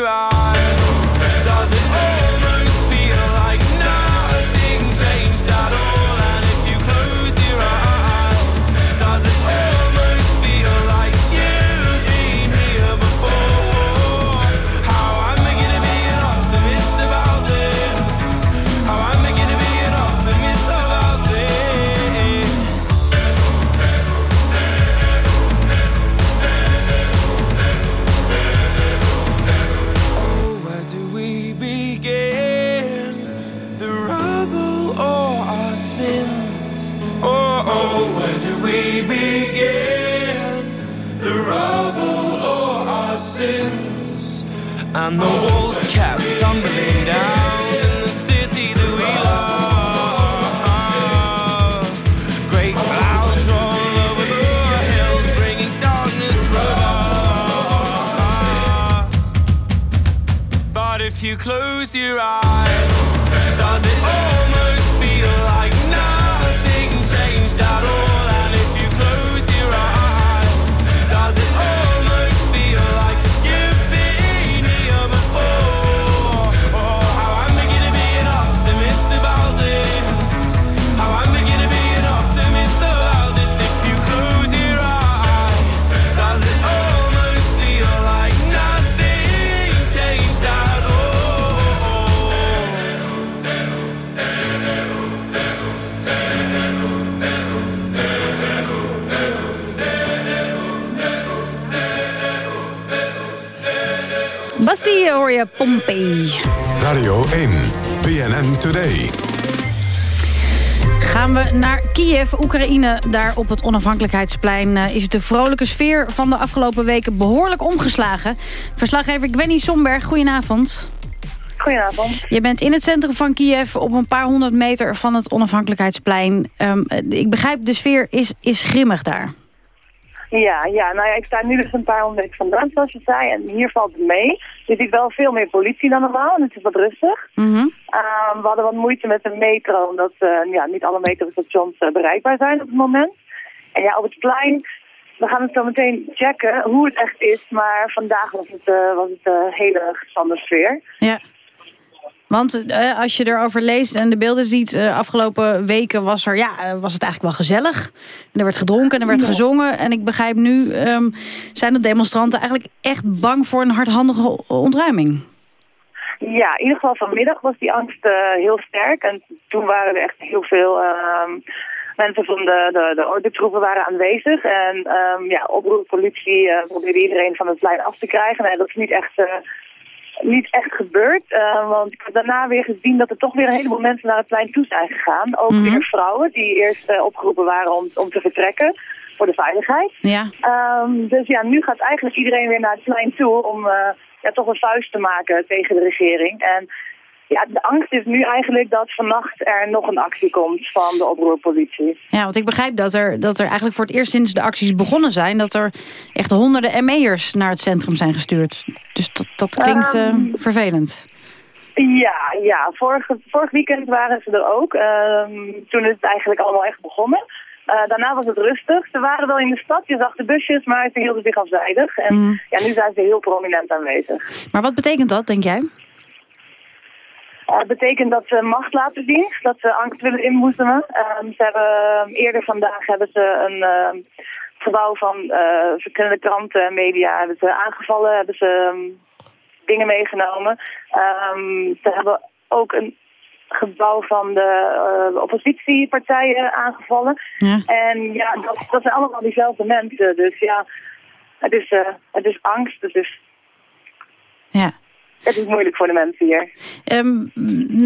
mirror op het onafhankelijkheidsplein eh, is de vrolijke sfeer van de afgelopen weken behoorlijk omgeslagen. Verslaggever Gwenny Somberg, goedenavond. Goedenavond. Je bent in het centrum van Kiev op een paar honderd meter van het onafhankelijkheidsplein. Ehm, ik begrijp, de sfeer is, is grimmig daar. Ja, ja, nou ja, ik sta nu dus een paar honderd meter vandaan, zoals je zei. En hier valt het mee. Je ziet wel veel meer politie dan normaal en het is wat rustig. Mhm. Ehm, we hadden wat moeite met de metro, omdat eh, ja, niet alle metrostations eh, bereikbaar zijn op het moment. En ja, op het plein, we gaan het zo meteen checken hoe het echt is. Maar vandaag was het, eh, was het een hele gezonde sfeer. Ja. Want eh, als je erover leest en de beelden ziet, uh, afgelopen weken was, er, ja, was het eigenlijk wel gezellig. En er werd gedronken en er werd gezongen. En ik begrijp nu, ehm, zijn de demonstranten eigenlijk echt bang voor een hardhandige ontruiming. Ja, in ieder geval vanmiddag was die angst eh, heel sterk. En toen waren er echt heel veel ehm, mensen van de, de, de ordentroepen waren aanwezig. En ehm, ja, oproeppolitie eh probeerde iedereen van het plein af te krijgen. Nee, dat is niet echt, eh, niet echt gebeurd. eh, want ik heb daarna weer gezien dat er toch weer een heleboel mensen naar het plein toe zijn gegaan. Ook weer vrouwen die eerst eh, opgeroepen waren om, om te vertrekken voor de veiligheid. Ja. Ehm, dus ja, nu gaat eigenlijk iedereen weer naar het plein toe om ja, toch een vuist te maken tegen de regering. En ja, de angst is nu eigenlijk dat vannacht er nog een actie komt van de oproerpolitie. Ja, want ik begrijp dat er, dat er eigenlijk voor het eerst sinds de acties begonnen zijn... dat er echt honderden ME'ers naar het centrum zijn gestuurd. Dus dat, dat klinkt eh, Ehm, vervelend. Ja, ja. Vorig, vorig weekend waren ze er ook. Ehm, toen is het eigenlijk allemaal echt begonnen. Eh, daarna was het rustig. Ze waren wel in de stad, je zag de busjes, maar ze hielden zich afzijdig. En Mhm. ja, nu zijn ze heel prominent aanwezig. Maar wat betekent dat, denk jij? Eh, Het betekent dat ze macht laten zien, dat ze angst willen inboezemen. Ehm, ze hebben, ehm, eerder vandaag hebben ze een ehm, gebouw van eh verschillende kranten en media hebben ze aangevallen, hebben ze dingen meegenomen. Ze hebben ook een gebouw van de eh, oppositiepartijen aangevallen. Ja. En ja, dat, dat zijn allemaal diezelfde mensen. Dus ja, het is, het is angst, het is, Ja. Het is moeilijk voor de mensen hier. Ehm,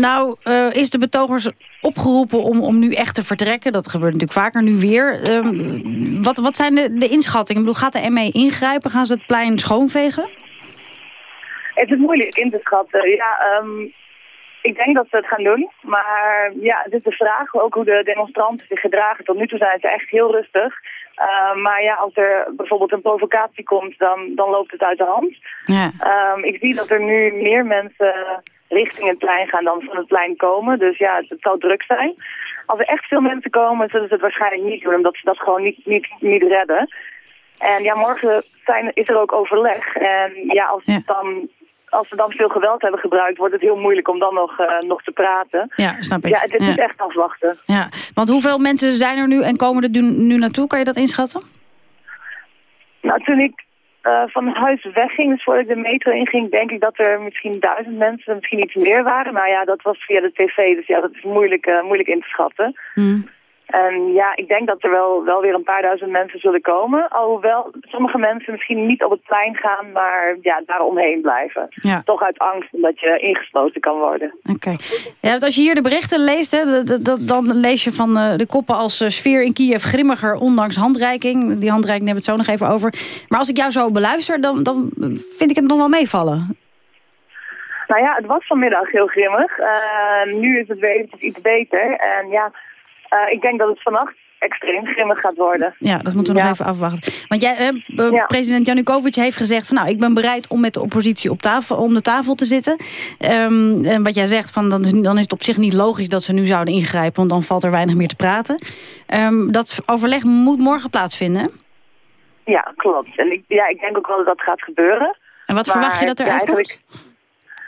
nou, eh, is de betogers opgeroepen om, om nu echt te vertrekken? Dat gebeurt natuurlijk vaker nu weer. Ehm, wat, wat zijn de, de inschattingen? Ik bedoel, gaat de ME ingrijpen? Gaan ze het plein schoonvegen? Het is moeilijk in te schatten. Ja, ehm, ik denk dat ze het gaan doen. Maar ja, het is de vraag ook hoe de demonstranten zich gedragen. Tot nu toe zijn ze echt heel rustig. Uh, maar ja, als er bijvoorbeeld een provocatie komt, dan, dan loopt het uit de hand. Ja. Um, ik zie dat er nu meer mensen richting het plein gaan dan van het plein komen. Dus ja, het, het zal druk zijn. Als er echt veel mensen komen, zullen ze het waarschijnlijk niet doen, omdat ze dat gewoon niet, niet, niet redden. En ja, morgen zijn, is er ook overleg. En ja, als, het dan, als ze dan veel geweld hebben gebruikt, wordt het heel moeilijk om dan nog, uh, nog te praten. Ja, snap ik. Ja, het, het Ja. is echt afwachten. Ja, want hoeveel mensen zijn er nu en komen er nu, naartoe? Kan je dat inschatten? Nou, toen ik uh, van huis wegging, dus voordat ik de metro inging, denk ik dat er misschien duizend mensen, misschien iets meer waren. Nou ja, dat was via de tv, dus ja, dat is moeilijk, uh, moeilijk in te schatten. Hmm. En ja, ik denk dat er wel, wel weer een paar duizend mensen zullen komen. Alhoewel sommige mensen misschien niet op het plein gaan, maar ja, daar omheen blijven. Ja. Toch uit angst omdat je ingesloten kan worden. Oké. Ja, want als je hier de berichten leest, hè, dan lees je van uh, de koppen als uh, sfeer in Kiev grimmiger, ondanks handreiking. Die handreiking hebben we het zo nog even over. Maar als ik jou zo beluister, dan, dan vind ik het nog wel meevallen. Nou ja, het was vanmiddag heel grimmig. Uh, nu is het weer iets beter. En ja, uh, ik denk dat het vannacht extreem grimmig gaat worden. Ja, dat moeten we ja. nog even afwachten. Want jij, ja. president Janukovic heeft gezegd... van nou, ik ben bereid om met de oppositie op tafel, om de tafel te zitten. Um, en wat jij zegt, van, dan, is, dan is het op zich niet logisch dat ze nu zouden ingrijpen... want dan valt er weinig meer te praten. Um, dat overleg moet morgen plaatsvinden, Ja, klopt. En ik, ja, ik denk ook wel dat dat gaat gebeuren. En wat maar, verwacht je dat er ja, uitkomt?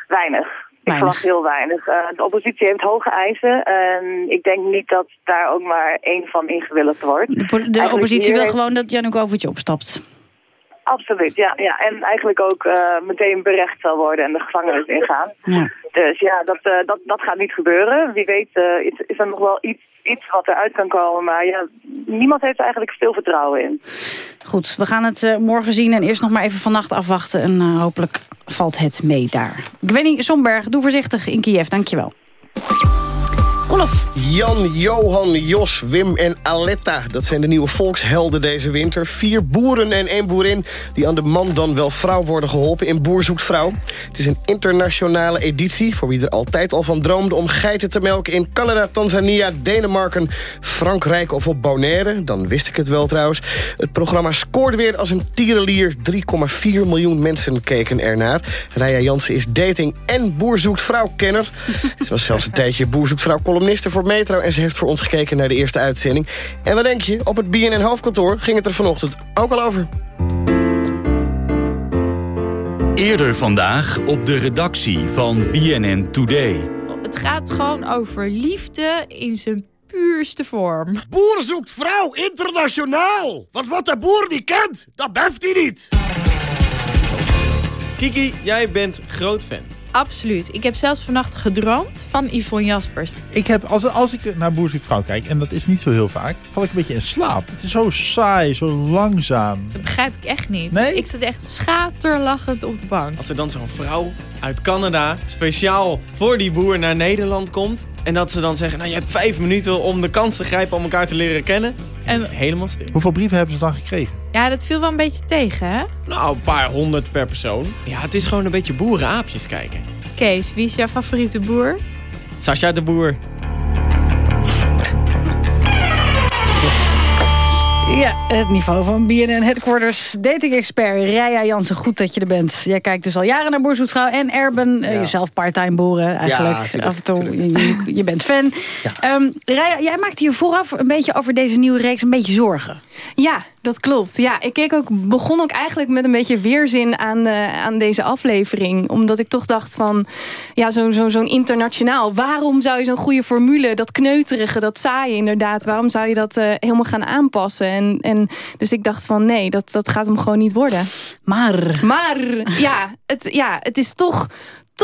Weinig. Ik verwacht heel weinig. Uh, de oppositie heeft hoge eisen. En ik denk niet dat daar ook maar één van ingewilligd wordt. De, de oppositie wil gewoon dat Janukovic opstapt. Absoluut, ja. ja. En eigenlijk ook uh, meteen berecht zal worden en de gevangenis ingaan. Ja. Dus ja, dat, uh, dat, dat gaat niet gebeuren. Wie weet uh, is, is er nog wel iets, iets wat eruit kan komen. Maar ja, niemand heeft er eigenlijk veel vertrouwen in. Goed, we gaan het morgen zien en eerst nog maar even vannacht afwachten. En hopelijk valt het mee daar. Gwenny Somberg, doe voorzichtig in Kiev. Dankjewel. Jan, Johan, Jos, Wim en Aletta. Dat zijn de nieuwe volkshelden deze winter. Vier boeren en één boerin die aan de man dan wel vrouw worden geholpen in Boer zoekt vrouw. Het is een internationale editie voor wie er altijd al van droomde om geiten te melken in Canada, Tanzania, Denemarken, Frankrijk of op Bonaire. Dan wist ik het wel trouwens. Het programma scoorde weer als een tierenlier. 3,4 miljoen mensen keken ernaar. Raya Jansen is dating en Boer zoekt vrouw kenner. Ze was zelfs een tijdje Boer zoekt vrouw columniste voor Metro... en ze heeft voor ons gekeken naar de eerste uitzending. En wat denk je? Op het BNN hoofdkantoor ging het er vanochtend ook al over. Eerder vandaag op de redactie van BNN Today. Het gaat gewoon over liefde in zijn puurste vorm. Boer zoekt vrouw internationaal. Want wat de boer niet kent, dat beft hij niet. Kiki, jij bent groot fan. Absoluut. Ik heb zelfs vannacht gedroomd van Yvonne Jaspers. Ik heb, als, als ik naar Boer zoekt vrouw kijk, en dat is niet zo heel vaak, val ik een beetje in slaap. Het is zo saai, zo langzaam. Dat begrijp ik echt niet. Nee? Ik zat echt schaterlachend op de bank. Als er dan zo'n vrouw uit Canada speciaal voor die boer naar Nederland komt... en dat ze dan zeggen, nou je hebt vijf minuten om de kans te grijpen om elkaar te leren kennen... En is het helemaal stil. Hoeveel brieven hebben ze dan gekregen? Ja, dat viel wel een beetje tegen, hè? Nou, een paar honderd per persoon. Ja, het is gewoon een beetje boerenaapjes kijken. Kees, wie is jouw favoriete boer? Sascha de Boer. Ja, het niveau van BNN Headquarters. Dating-expert Raya Jansen, goed dat je er bent. Jij kijkt dus al jaren naar Boer Zoekt Vrouw en Erben. eh, jezelf part-time boeren eigenlijk. Ja, Af en toe, je, bent fan. Ehm Raya, jij maakte je vooraf een beetje over deze nieuwe reeks een beetje zorgen. Ja, dat klopt. Ja, ik keek ook, begon ook eigenlijk met een beetje weerzin aan, eh, aan deze aflevering. Omdat ik toch dacht van, ja, zo'n zo, zo'n internationaal. Waarom zou je zo'n goede formule, dat kneuterige, dat saaie inderdaad... waarom zou je dat eh, helemaal gaan aanpassen? En, en, dus ik dacht van, nee, dat, dat gaat hem gewoon niet worden. Maar? Maar, ja, het, ja, het is toch...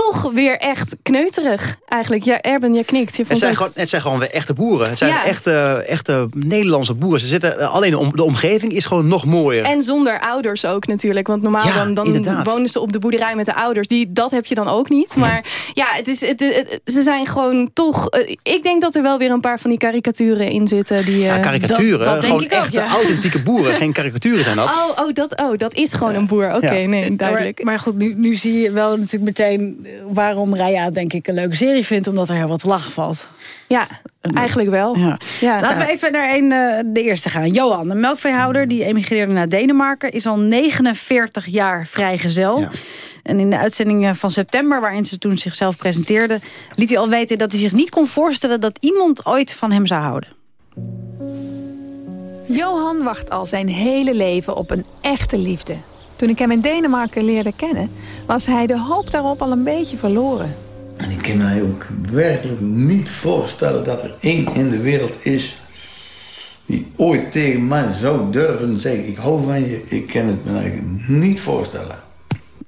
Toch weer echt kneuterig, eigenlijk. Ja, Erben, je knikt. Je Het vond zijn, het- gewoon, het zijn gewoon weer echte boeren. Het zijn Ja. echte, echte Nederlandse boeren. Ze zitten, eh, alleen de, om- de omgeving is gewoon nog mooier. En zonder ouders ook natuurlijk. Want normaal Ja, dan, dan inderdaad. wonen ze op de boerderij met de ouders. Die, dat heb je dan ook niet. Maar ja, het is, het, het- ze zijn gewoon toch... eh, ik denk dat er wel weer een paar van die karikaturen in zitten. Die, Ja, eh, karikaturen. Dat, dat denk gewoon ook, echte ja. authentieke boeren. Geen karikaturen zijn dat. Oh, oh, dat, oh, dat is gewoon een boer. Oké, Ja. nee, duidelijk. Maar, maar goed, nu, nu zie je wel natuurlijk meteen waarom Raya denk ik een leuke serie vindt. Omdat er heel wat te lachen valt. Ja, eigenlijk wel. Ja. Ja. Laten we even naar een, eh, de eerste gaan. Johan, een melkveehouder die emigreerde naar Denemarken... is al 49 jaar vrijgezel. En in de uitzending eh, van september, waarin ze toen zichzelf presenteerde... liet hij al weten dat hij zich niet kon voorstellen... dat iemand ooit van hem zou houden. Johan wacht al zijn hele leven op een echte liefde. Toen ik hem in Denemarken leerde kennen, was hij de hoop daarop al een beetje verloren. En ik kan mij ook werkelijk niet voorstellen dat er één in de wereld is... die ooit tegen mij zou durven zeggen... ik hou van je, ik kan het me eigenlijk niet voorstellen.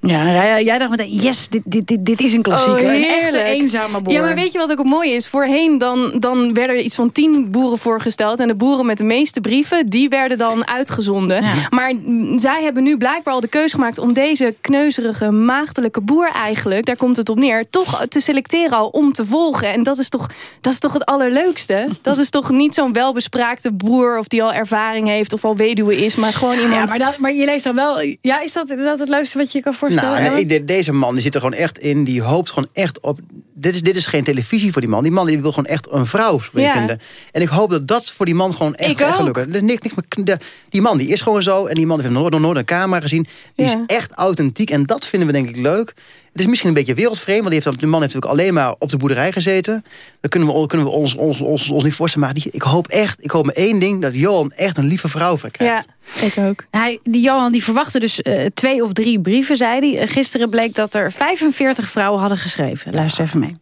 Ja, jij dacht meteen, yes, dit, dit, dit, dit is een klassieker. Oh, een echte heerlijk. eenzame boer. Ja, maar weet je wat ook mooi is? Voorheen dan, dan werden er iets van tien boeren voorgesteld. En de boeren met de meeste brieven, die werden dan uitgezonden. Maar zij hebben nu blijkbaar al de keuze gemaakt... om deze kneuzerige, maagdelijke boer eigenlijk... daar komt het op neer, toch te selecteren al om te volgen. En dat is toch, dat is toch het allerleukste? Dat is toch niet zo'n welbespraakte boer... of die al ervaring heeft of al weduwe is... maar gewoon iemand... Ja, maar, dat, maar je leest dan wel... Ja, is dat inderdaad het leukste wat je je kan voorstellen? Nou, nee, de- deze man die zit er gewoon echt in. Die hoopt gewoon echt op... Dit is, dit is geen televisie voor die man. Die man die wil gewoon echt een vrouw Ja. vinden. En ik hoop dat dat voor die man gewoon echt, Ik echt ook. gelukkig is. Niks, niks Die man die is gewoon zo. En die man heeft nog nooit, nog nooit een camera gezien. Die Ja. is echt authentiek. En dat vinden we denk ik leuk. Het is misschien een beetje wereldvreemd. Want die heeft, de man heeft natuurlijk alleen maar op de boerderij gezeten. Dat kunnen we, kunnen we ons, ons, ons, ons niet voorstellen. Maar die, ik hoop echt, ik hoop maar één ding. Dat Johan echt een lieve vrouw krijgt. Ja, ik ook. Hij, die Johan die verwachtte dus eh, twee of drie brieven, zei hij. Eh, Gisteren bleek dat er 45 vrouwen hadden geschreven. Luister even mee.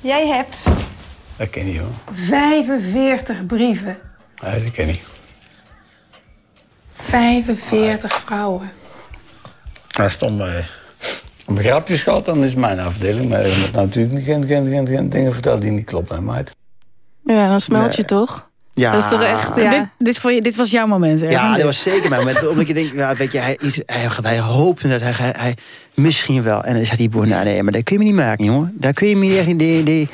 Jij hebt Dat ken je hoor. 45 brieven. Ja, dat ken ik. 45 vrouwen. Als het om, eh, om grapjes gaat, dan is het mijn afdeling. Maar je moet natuurlijk geen, geen, geen, geen dingen vertellen die niet kloppen, hè, meid. Ja, dan smelt je toch? Ja. Dat is toch echt, ja. dit, dit, vond je, dit was jouw moment, hè? Ja, dat was zeker mijn moment. Omdat je denkt, ja, weet je, hij, is, hij, wij hoopten dat hij, hij, hij misschien wel. En dan zegt die boer, nou nee, maar dat kun je me niet maken, jongen. Daar kun je me echt niet... Die, die,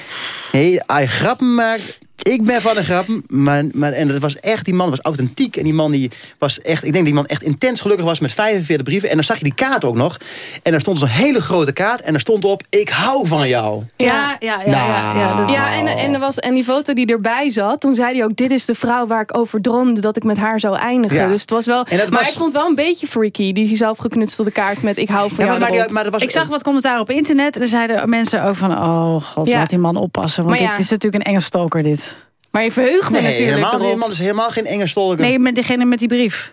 nee, als je grappen maakt... Ik ben van de grappen, maar, maar en het was echt, die man was authentiek. En die man die was echt, ik denk dat die man echt intens gelukkig was met 45 brieven. En dan zag je die kaart ook nog. En daar stond zo'n hele grote kaart. En daar stond op, ik hou van jou. Ja, ja, ja. ja, ja, dat- Ja, en, en, er was, en die foto die erbij zat, toen zei hij ook... dit is de vrouw waar ik over droomde dat ik met haar zou eindigen. Ja. Dus het was wel... Dat maar was- ik vond het wel een beetje freaky, die zelf geknutselde kaart met ik hou van Ja, jou maar- maar- dat was- ik zag wat commentaar op internet. En er zeiden mensen ook van... oh god, Ja. laat die man oppassen. Want dit is natuurlijk een enge stalker, dit. Maar je verheugt me Nee, natuurlijk helemaal, erop. die man is helemaal geen enge stolker. Nee, met degene met die brief.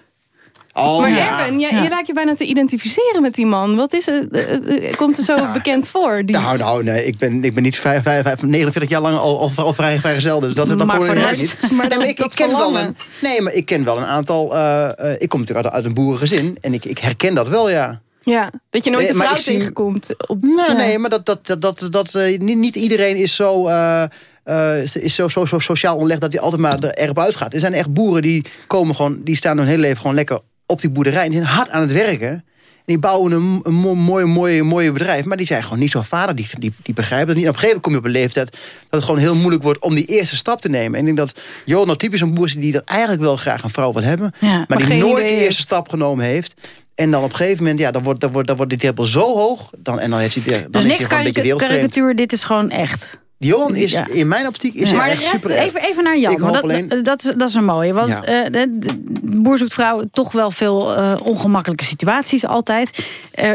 Oh, maar ja. Erben, je, Ja. je raakt je bijna te identificeren met die man. Wat is het? eh, eh, eh, Komt er zo bekend voor? Die... Nou, nou, nee, ik ben, ik ben niet vijf, vijf, vijf- 49 jaar lang al, al, al vrij, vrijgezel. Dus dat, dat Maar ik niet. maar Nee, dat- ik, ken wel een, nee, maar ik ken wel een aantal... eh, eh, ik kom natuurlijk uit, uit een boerengezin. En ik, ik herken dat wel, ja. Ja, dat je nooit Nee, een vrouw tegenkomt. Op, Nou, ja. nee, maar dat, dat, dat, dat, dat, niet, niet iedereen is zo... eh, is- zo, zo, zo sociaal onleg dat hij altijd maar er erop uitgaat. Er zijn echt boeren die komen gewoon, die staan hun hele leven gewoon lekker op die boerderij. En die zijn hard aan het werken. En die bouwen een, een mo- mooi, mooi, mooi bedrijf. Maar die zijn gewoon niet zo vader. Die, die, die begrijpen het niet. En op een gegeven moment kom je op een leeftijd... dat het gewoon heel moeilijk wordt om die eerste stap te nemen. En ik denk dat Johan nou typisch een boer is... die dat eigenlijk wel graag een vrouw wil hebben. Ja, maar, maar die nooit de eerste stap genomen heeft. En dan op een gegeven moment, ja, dan wordt, dan wordt, dan wordt die drempel zo hoog. Dan, en dan, heeft hij, dan Dus is niks hij gewoon een beetje wereldvreemd. karikatuur, dit is gewoon echt. Johan is Ja. in mijn optiek is Ja. Maar echt super even, even naar Jan. Dat, alleen- dat, dat is een mooie. Want Ja. eh, de, de boer zoekt vrouw toch wel veel eh, ongemakkelijke situaties altijd.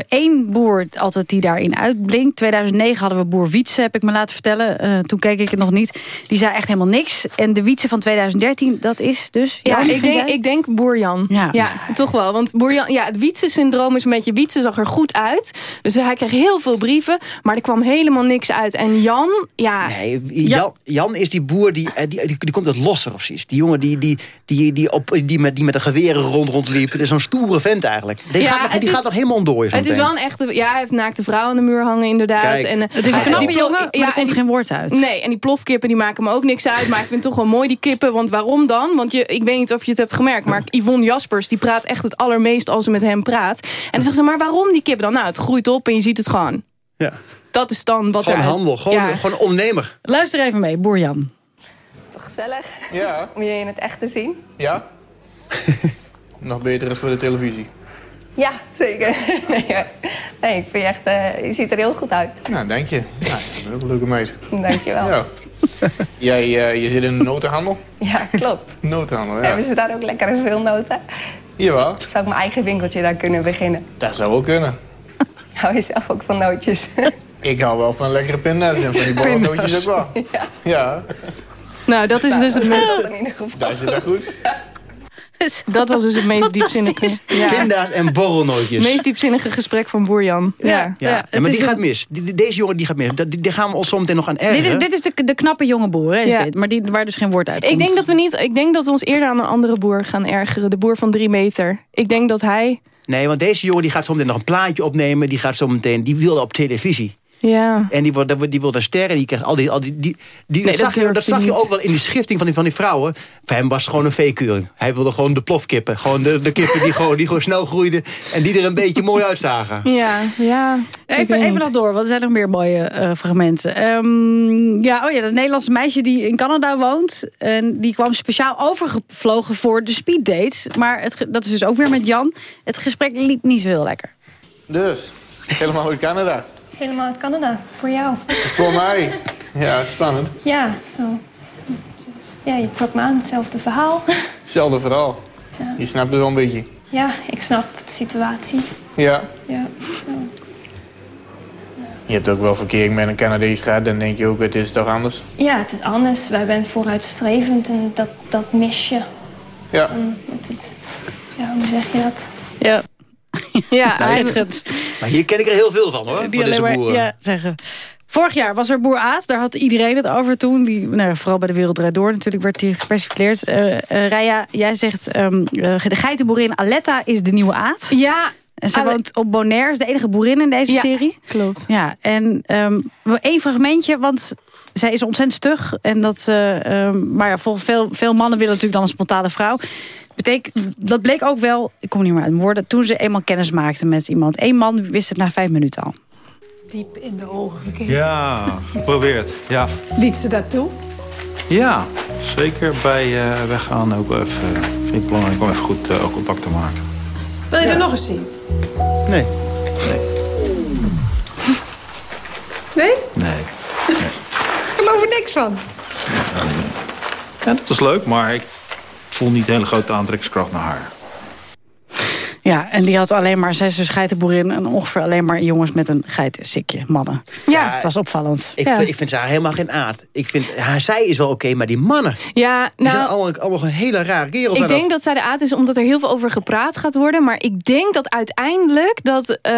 Eén boer altijd die daarin uitblinkt. 2009 hadden we boer Wietse, heb ik me laten vertellen. Eh, toen keek ik het nog niet. Die zei echt helemaal niks. En de Wietse van 2013, dat is dus... Ja, Jan, ik denk, ik denk Boer Jan. Ja. toch wel. Want Boer Jan, ja, het Wietse-syndroom is een beetje... Wietse zag er goed uit. Dus hij kreeg heel veel brieven. Maar er kwam helemaal niks uit. En Jan, ja... Nee, Jan, Jan is die boer die, eh, die, die, die komt uit Losser precies. Die jongen die, die, die, die, op, die, met, die met de geweren rond rondliep. Het is zo'n stoere vent eigenlijk. Die, Ja, gaat, nog- die is- gaat nog helemaal ontdooien. zo Het is wel een echte... Ja, hij heeft naakte vrouw aan de muur hangen, inderdaad. Kijk. en, eh, Het is een knappe jongen, maar er komt die- geen woord uit. Nee, en die plofkippen die maken me ook niks uit. Maar ik vind het toch wel mooi, die kippen. Want waarom dan? Want je, ik weet niet of je het hebt gemerkt. Maar Yvonne Jaspers, die praat echt het allermeest als ze met hem praat. En dan zegt ze, maar waarom die kippen dan? Nou, het groeit op en je ziet het gewoon. Ja. Dat is dan wat Gewoon er... handel, gewoon, Ja. gewoon ondernemer. Luister even mee, boer Jan. Toch gezellig? Ja. Om je in het echt te zien? Ja? Nog beter als voor de televisie. Ja, zeker. nee, ja. nee, ik vind je echt... eh, je ziet er heel goed uit. Nou, dank je. Nou, je bent ook een leuke meid. Dankjewel. Ja. Jij eh, je zit in de notenhandel? Ja, klopt. Notenhandel, ja. Hebben ze daar ook lekker veel noten? Jawel, Zou ik mijn eigen winkeltje daar kunnen beginnen? dat zou wel kunnen. Hou je zelf ook van nootjes? Ik hou wel van lekkere pinda's en van die borrelnootjes ook wel. Ja. Ja, Nou, dat is dus het dat ieder geval. daar zit dat goed. Dat was dus het meest diepzinnige... Ja. Pinda's en borrelnootjes. Het meest diepzinnige gesprek van Boer Jan. Ja. Ja, ja, maar die gaat mis. Die, deze jongen die gaat mis. Die, die gaan we ons zo meteen nog aan ergeren. Dit is, dit is de, de knappe jonge boer, hè, is Ja. dit. Maar die, waar dus geen woord uit Ik denk, dat we niet, ik denk dat we ons eerder aan een andere boer gaan ergeren. De boer van drie meter. Ik denk dat hij... Nee, want deze jongen die gaat zo meteen nog een plaatje opnemen. Die gaat zo meteen, die wilde op televisie. Ja. En die wordt, die wordt een ster en die krijgt al die... Al die, die, die Nee, dat zag, je, dat zag ook wel in die schifting van die, van die vrouwen. Voor hem was het gewoon een veekeuring. Hij wilde gewoon de plofkippen. Gewoon de, de kippen die gewoon, die gewoon snel groeiden. En die er een beetje mooi uitzagen. Ja, ja. Even, even nog door, want er zijn nog meer mooie eh, fragmenten. Ehm, ja, oh ja, dat Nederlandse meisje die in Canada woont. En die kwam speciaal overgevlogen voor de speeddate. Maar het, dat is dus ook weer met Jan. Het gesprek liep niet zo heel lekker. Dus, helemaal uit Canada. Helemaal uit Canada. Voor jou. Voor mij. Ja, spannend. Ja, zo. Ja, je trok me aan. Hetzelfde verhaal. Hetzelfde verhaal. Ja. Je snapt het wel een beetje. Ja, ik snap de situatie. Ja. Ja, zo. Je hebt ook wel verkering met een Canadees gehad. Dan denk je ook, het is toch anders. Ja, het is anders. Wij zijn vooruitstrevend en dat, dat mis je. Ja. En het, het- ja, hoe zeg je dat? Ja. Ja, Nou, schitterend. Maar hier ken ik er heel veel van hoor. Die alleen maar- boeren. ja, zeggen. Vorig jaar was er boer Aas, daar had iedereen het over toen. Die, nou, vooral bij de Wereld Draait Door natuurlijk werd hij gepersifleerd. Eh eh Raya, jij zegt ehm, eh, de geitenboerin Aletta is de nieuwe Aad. Ja, En zij woont op Bonaire, is de enige boerin in deze Ja, serie. klopt. Ja, en ehm één fragmentje, want zij is ontzettend stug. En dat, eh, ehm, maar ja, volgens veel, veel mannen willen natuurlijk dan een spontane vrouw. Betekent, dat bleek ook wel, ik kom niet meer uit mijn woorden... toen ze eenmaal kennis maakte met iemand. Eén man wist het na vijf minuten al. Diep in de ogen gekeken. Ja, geprobeerd. Ja, Liet ze dat toe? ja zeker bij eh, weggaan ook wel even. vind ik belangrijk om even goed eh, ook contact te maken. Wil je er nog eens zien? Nee. Nee? Nee. Ik geloof er niks van. Ja, dat was leuk, maar ik voel niet hele grote aantrekkingskracht naar haar. Ja, en die had alleen maar, zij is dus geitenboerin... en ongeveer alleen maar jongens met een geitensikje, mannen. Ja, het was opvallend. Ik, ja. vind, ik vind ze haar helemaal geen aard. Ik vind, haar, zij is wel oké, maar die mannen... Ja, Die zijn nou, allemaal, allemaal een hele rare kerels. ik denk dat zij de aard is omdat er heel veel over gepraat gaat worden. Maar ik denk dat uiteindelijk dat eh,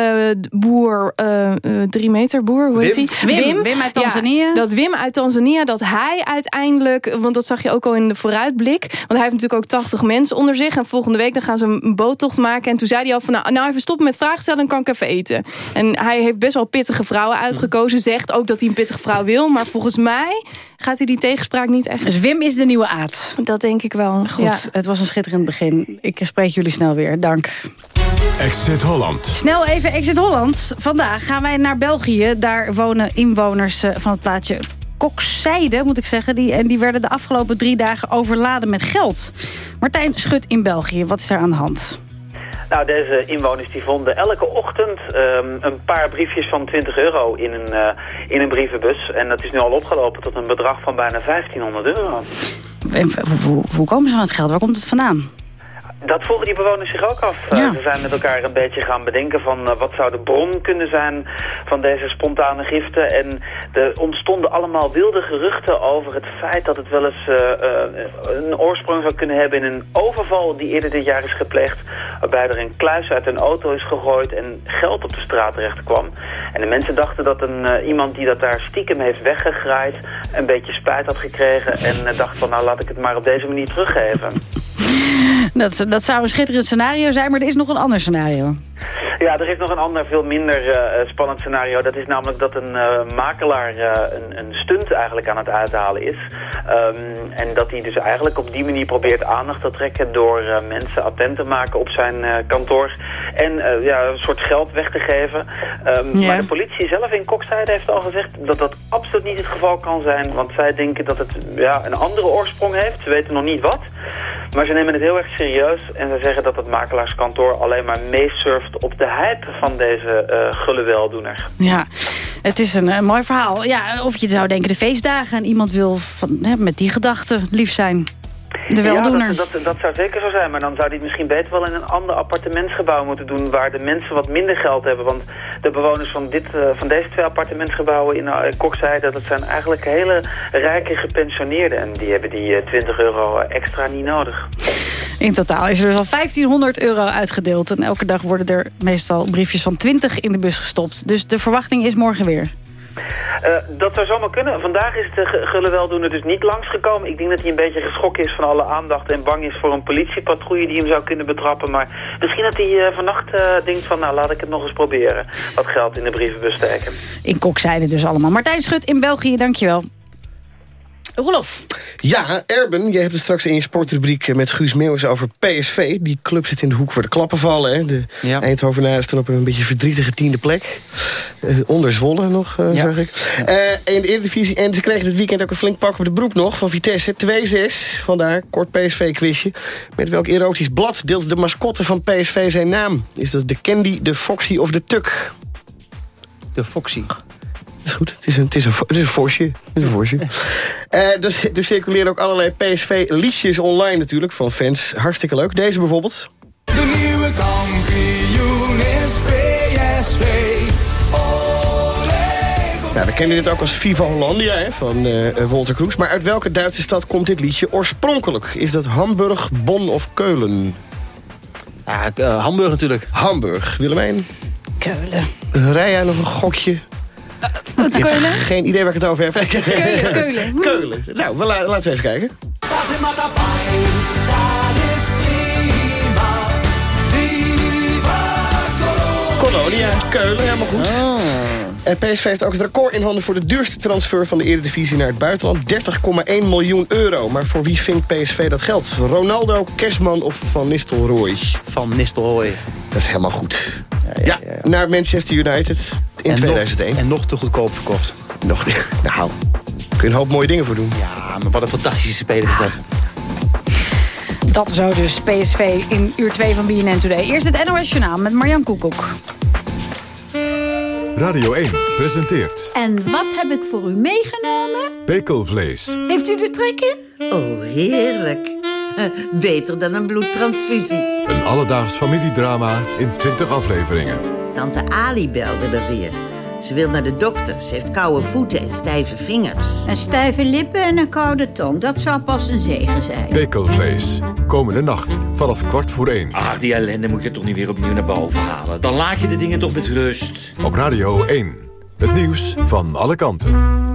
boer, eh, eh, drie meter boer, hoe heet Wim. hij? Wim, Wim uit Ja, Tanzania. dat Wim uit Tanzania, dat hij uiteindelijk, want dat zag je ook al in de vooruitblik. Want hij heeft natuurlijk ook 80 mensen onder zich. En volgende week dan gaan ze een boottocht maken. En toen zei hij al van, nou, nou even stoppen met vragen stellen, dan kan ik even eten. En hij heeft best wel pittige vrouwen uitgekozen. Zegt ook dat hij een pittige vrouw wil. Maar volgens mij gaat hij die tegenspraak niet echt... Dus Wim is de nieuwe aard. Dat denk ik wel. Goed, Ja. het was een schitterend begin. Ik spreek jullie snel weer. Dank. Exit Holland. Snel even Exit Holland. Vandaag gaan wij naar België. Daar wonen inwoners eh, van het plaatsje Kokzijde, moet ik zeggen. Die, en die werden de afgelopen drie dagen overladen met geld. Martijn Schut in België. Wat is daar aan de hand? Nou, deze inwoners die vonden elke ochtend ehm, een paar briefjes van 20 euro in een, eh, in een brievenbus. En dat is nu al opgelopen tot een bedrag van bijna 1500 euro. En hoe, hoe, komen ze aan het geld? Waar komt het vandaan? Dat vroegen die bewoners zich ook af. Eh, Ze zijn met elkaar een beetje gaan bedenken van eh, wat zou de bron kunnen zijn van deze spontane giften. En er ontstonden allemaal wilde geruchten over het feit dat het wel eens eh, een oorsprong zou kunnen hebben in een overval die eerder dit jaar is gepleegd. Waarbij er een kluis uit een auto is gegooid en geld op de straat terecht kwam. En de mensen dachten dat een, iemand die dat daar stiekem heeft weggegraaid een beetje spijt had gekregen. En dacht van nou laat ik het maar op deze manier teruggeven. Dat, dat zou een schitterend scenario zijn, maar er is nog een ander scenario. Ja, er is nog een ander, veel minder eh, spannend scenario. Dat is namelijk dat een eh, makelaar eh, een, een stunt eigenlijk aan het uithalen is. Ehm, en dat hij dus eigenlijk op die manier probeert aandacht te trekken... door eh, mensen attent te maken op zijn eh, kantoor. En eh, ja, een soort geld weg te geven. Ehm. Maar de politie zelf in Kokzijde heeft al gezegd... dat dat absoluut niet het geval kan zijn. Want zij denken dat het ja, een andere oorsprong heeft. Ze weten nog niet wat. Maar ze nemen het heel erg serieus. En ze zeggen dat het makelaarskantoor alleen maar meesurft op de hype van deze eh gulle weldoener. Ja, het is een, eh, mooi verhaal. Ja, of je zou denken de feestdagen en iemand wil van, hè, met die gedachten lief zijn. De weldoener. Ja, dat, dat, dat zou zeker zo zijn. Maar dan zou het misschien beter wel in een ander appartementsgebouw moeten doen... waar de mensen wat minder geld hebben. Want de bewoners van, dit, eh, van deze twee appartementsgebouwen in uh, Kokzijde... dat zijn eigenlijk hele rijke gepensioneerden. En die hebben die eh, 20 euro extra niet nodig. In totaal is er dus al 1500 euro uitgedeeld. En elke dag worden er meestal briefjes van 20 in de bus gestopt. Dus de verwachting is morgen weer. Eh, dat zou zomaar kunnen. Vandaag is de ge- gulle weldoener dus niet langsgekomen. Ik denk dat hij een beetje geschrokken is van alle aandacht... en bang is voor een politiepatrouille die hem zou kunnen betrappen. Maar misschien dat hij eh, vannacht eh, denkt van... nou, laat ik het nog eens proberen. Wat geld in de brievenbus steken. In Kokzijde dus allemaal. Martijn Schut in België, dankjewel. Rolof. Ja, Erben, jij hebt het straks in je sportrubriek eh, met Guus Meeuwis over PSV. Die club zit in de hoek voor de klappen vallen. Hè. De Eindhovenaren staan op een beetje verdrietige tiende plek. Eh, onder Zwolle nog, eh, zag ik. Eh, in de Eredivisie. En ze kregen dit weekend ook een flink pak op de broek nog van Vitesse. 2-6, vandaar, kort PSV-quizje. Met welk erotisch blad deelt de mascotte van PSV zijn naam? Is dat de Candy, de Foxy of de Tuk? De Foxy. Goed. Het is een, het is een, het is een forsje. Het is een forsje. Eh, dus, er circuleren ook allerlei PSV-liedjes online natuurlijk van fans. Hartstikke leuk. Deze bijvoorbeeld. De nieuwe kampioen is PSV. Ja, we kennen dit ook als Viva Hollandia hè, van eh Walter Kroes. Maar uit welke Duitse stad komt dit liedje oorspronkelijk? Is dat Hamburg, Bonn of Keulen? Ja, eh, Hamburg natuurlijk. Hamburg. Willemijn? Keulen. Rij jij nog een gokje? Keulen? Geen idee waar ik het over heb. Keulen, Keulen. Keulen. Nou, we la- laten we even kijken. Wallonia. Keulen, helemaal goed. En PSV heeft ook het record in handen voor de duurste transfer van de Eredivisie naar het buitenland. 30,1 miljoen euro. Maar voor wie vindt PSV dat geld? Ronaldo, Kersman of Van Nistelrooy? Van Nistelrooy. Dat is helemaal goed. Ja, naar Manchester United in En 2001. Nog, en nog te goedkoop verkocht. Nog, nou, kun je een hoop mooie dingen voor doen. Ja, maar wat een fantastische speler is dat. Dat zo dus PSV in uur 2 van BNN Today. Eerst het NOS Journaal met Marjan Koekoek. Radio 1 presenteert En wat heb ik voor u meegenomen? Pekelvlees. Heeft u de trek in? Oh, heerlijk. Beter dan een bloedtransfusie. Een alledaags familiedrama in 20 afleveringen. Tante Ali belde me weer. Ze wil naar de dokter. Ze heeft koude voeten en stijve vingers. En stijve lippen en een koude tong. Dat zou pas een zegen zijn. Pekelvlees. Komende nacht vanaf kwart voor één. Ach, die ellende moet je toch niet weer opnieuw naar boven halen. Dan laat je de dingen toch met rust. Op Radio 1. Het nieuws van alle kanten.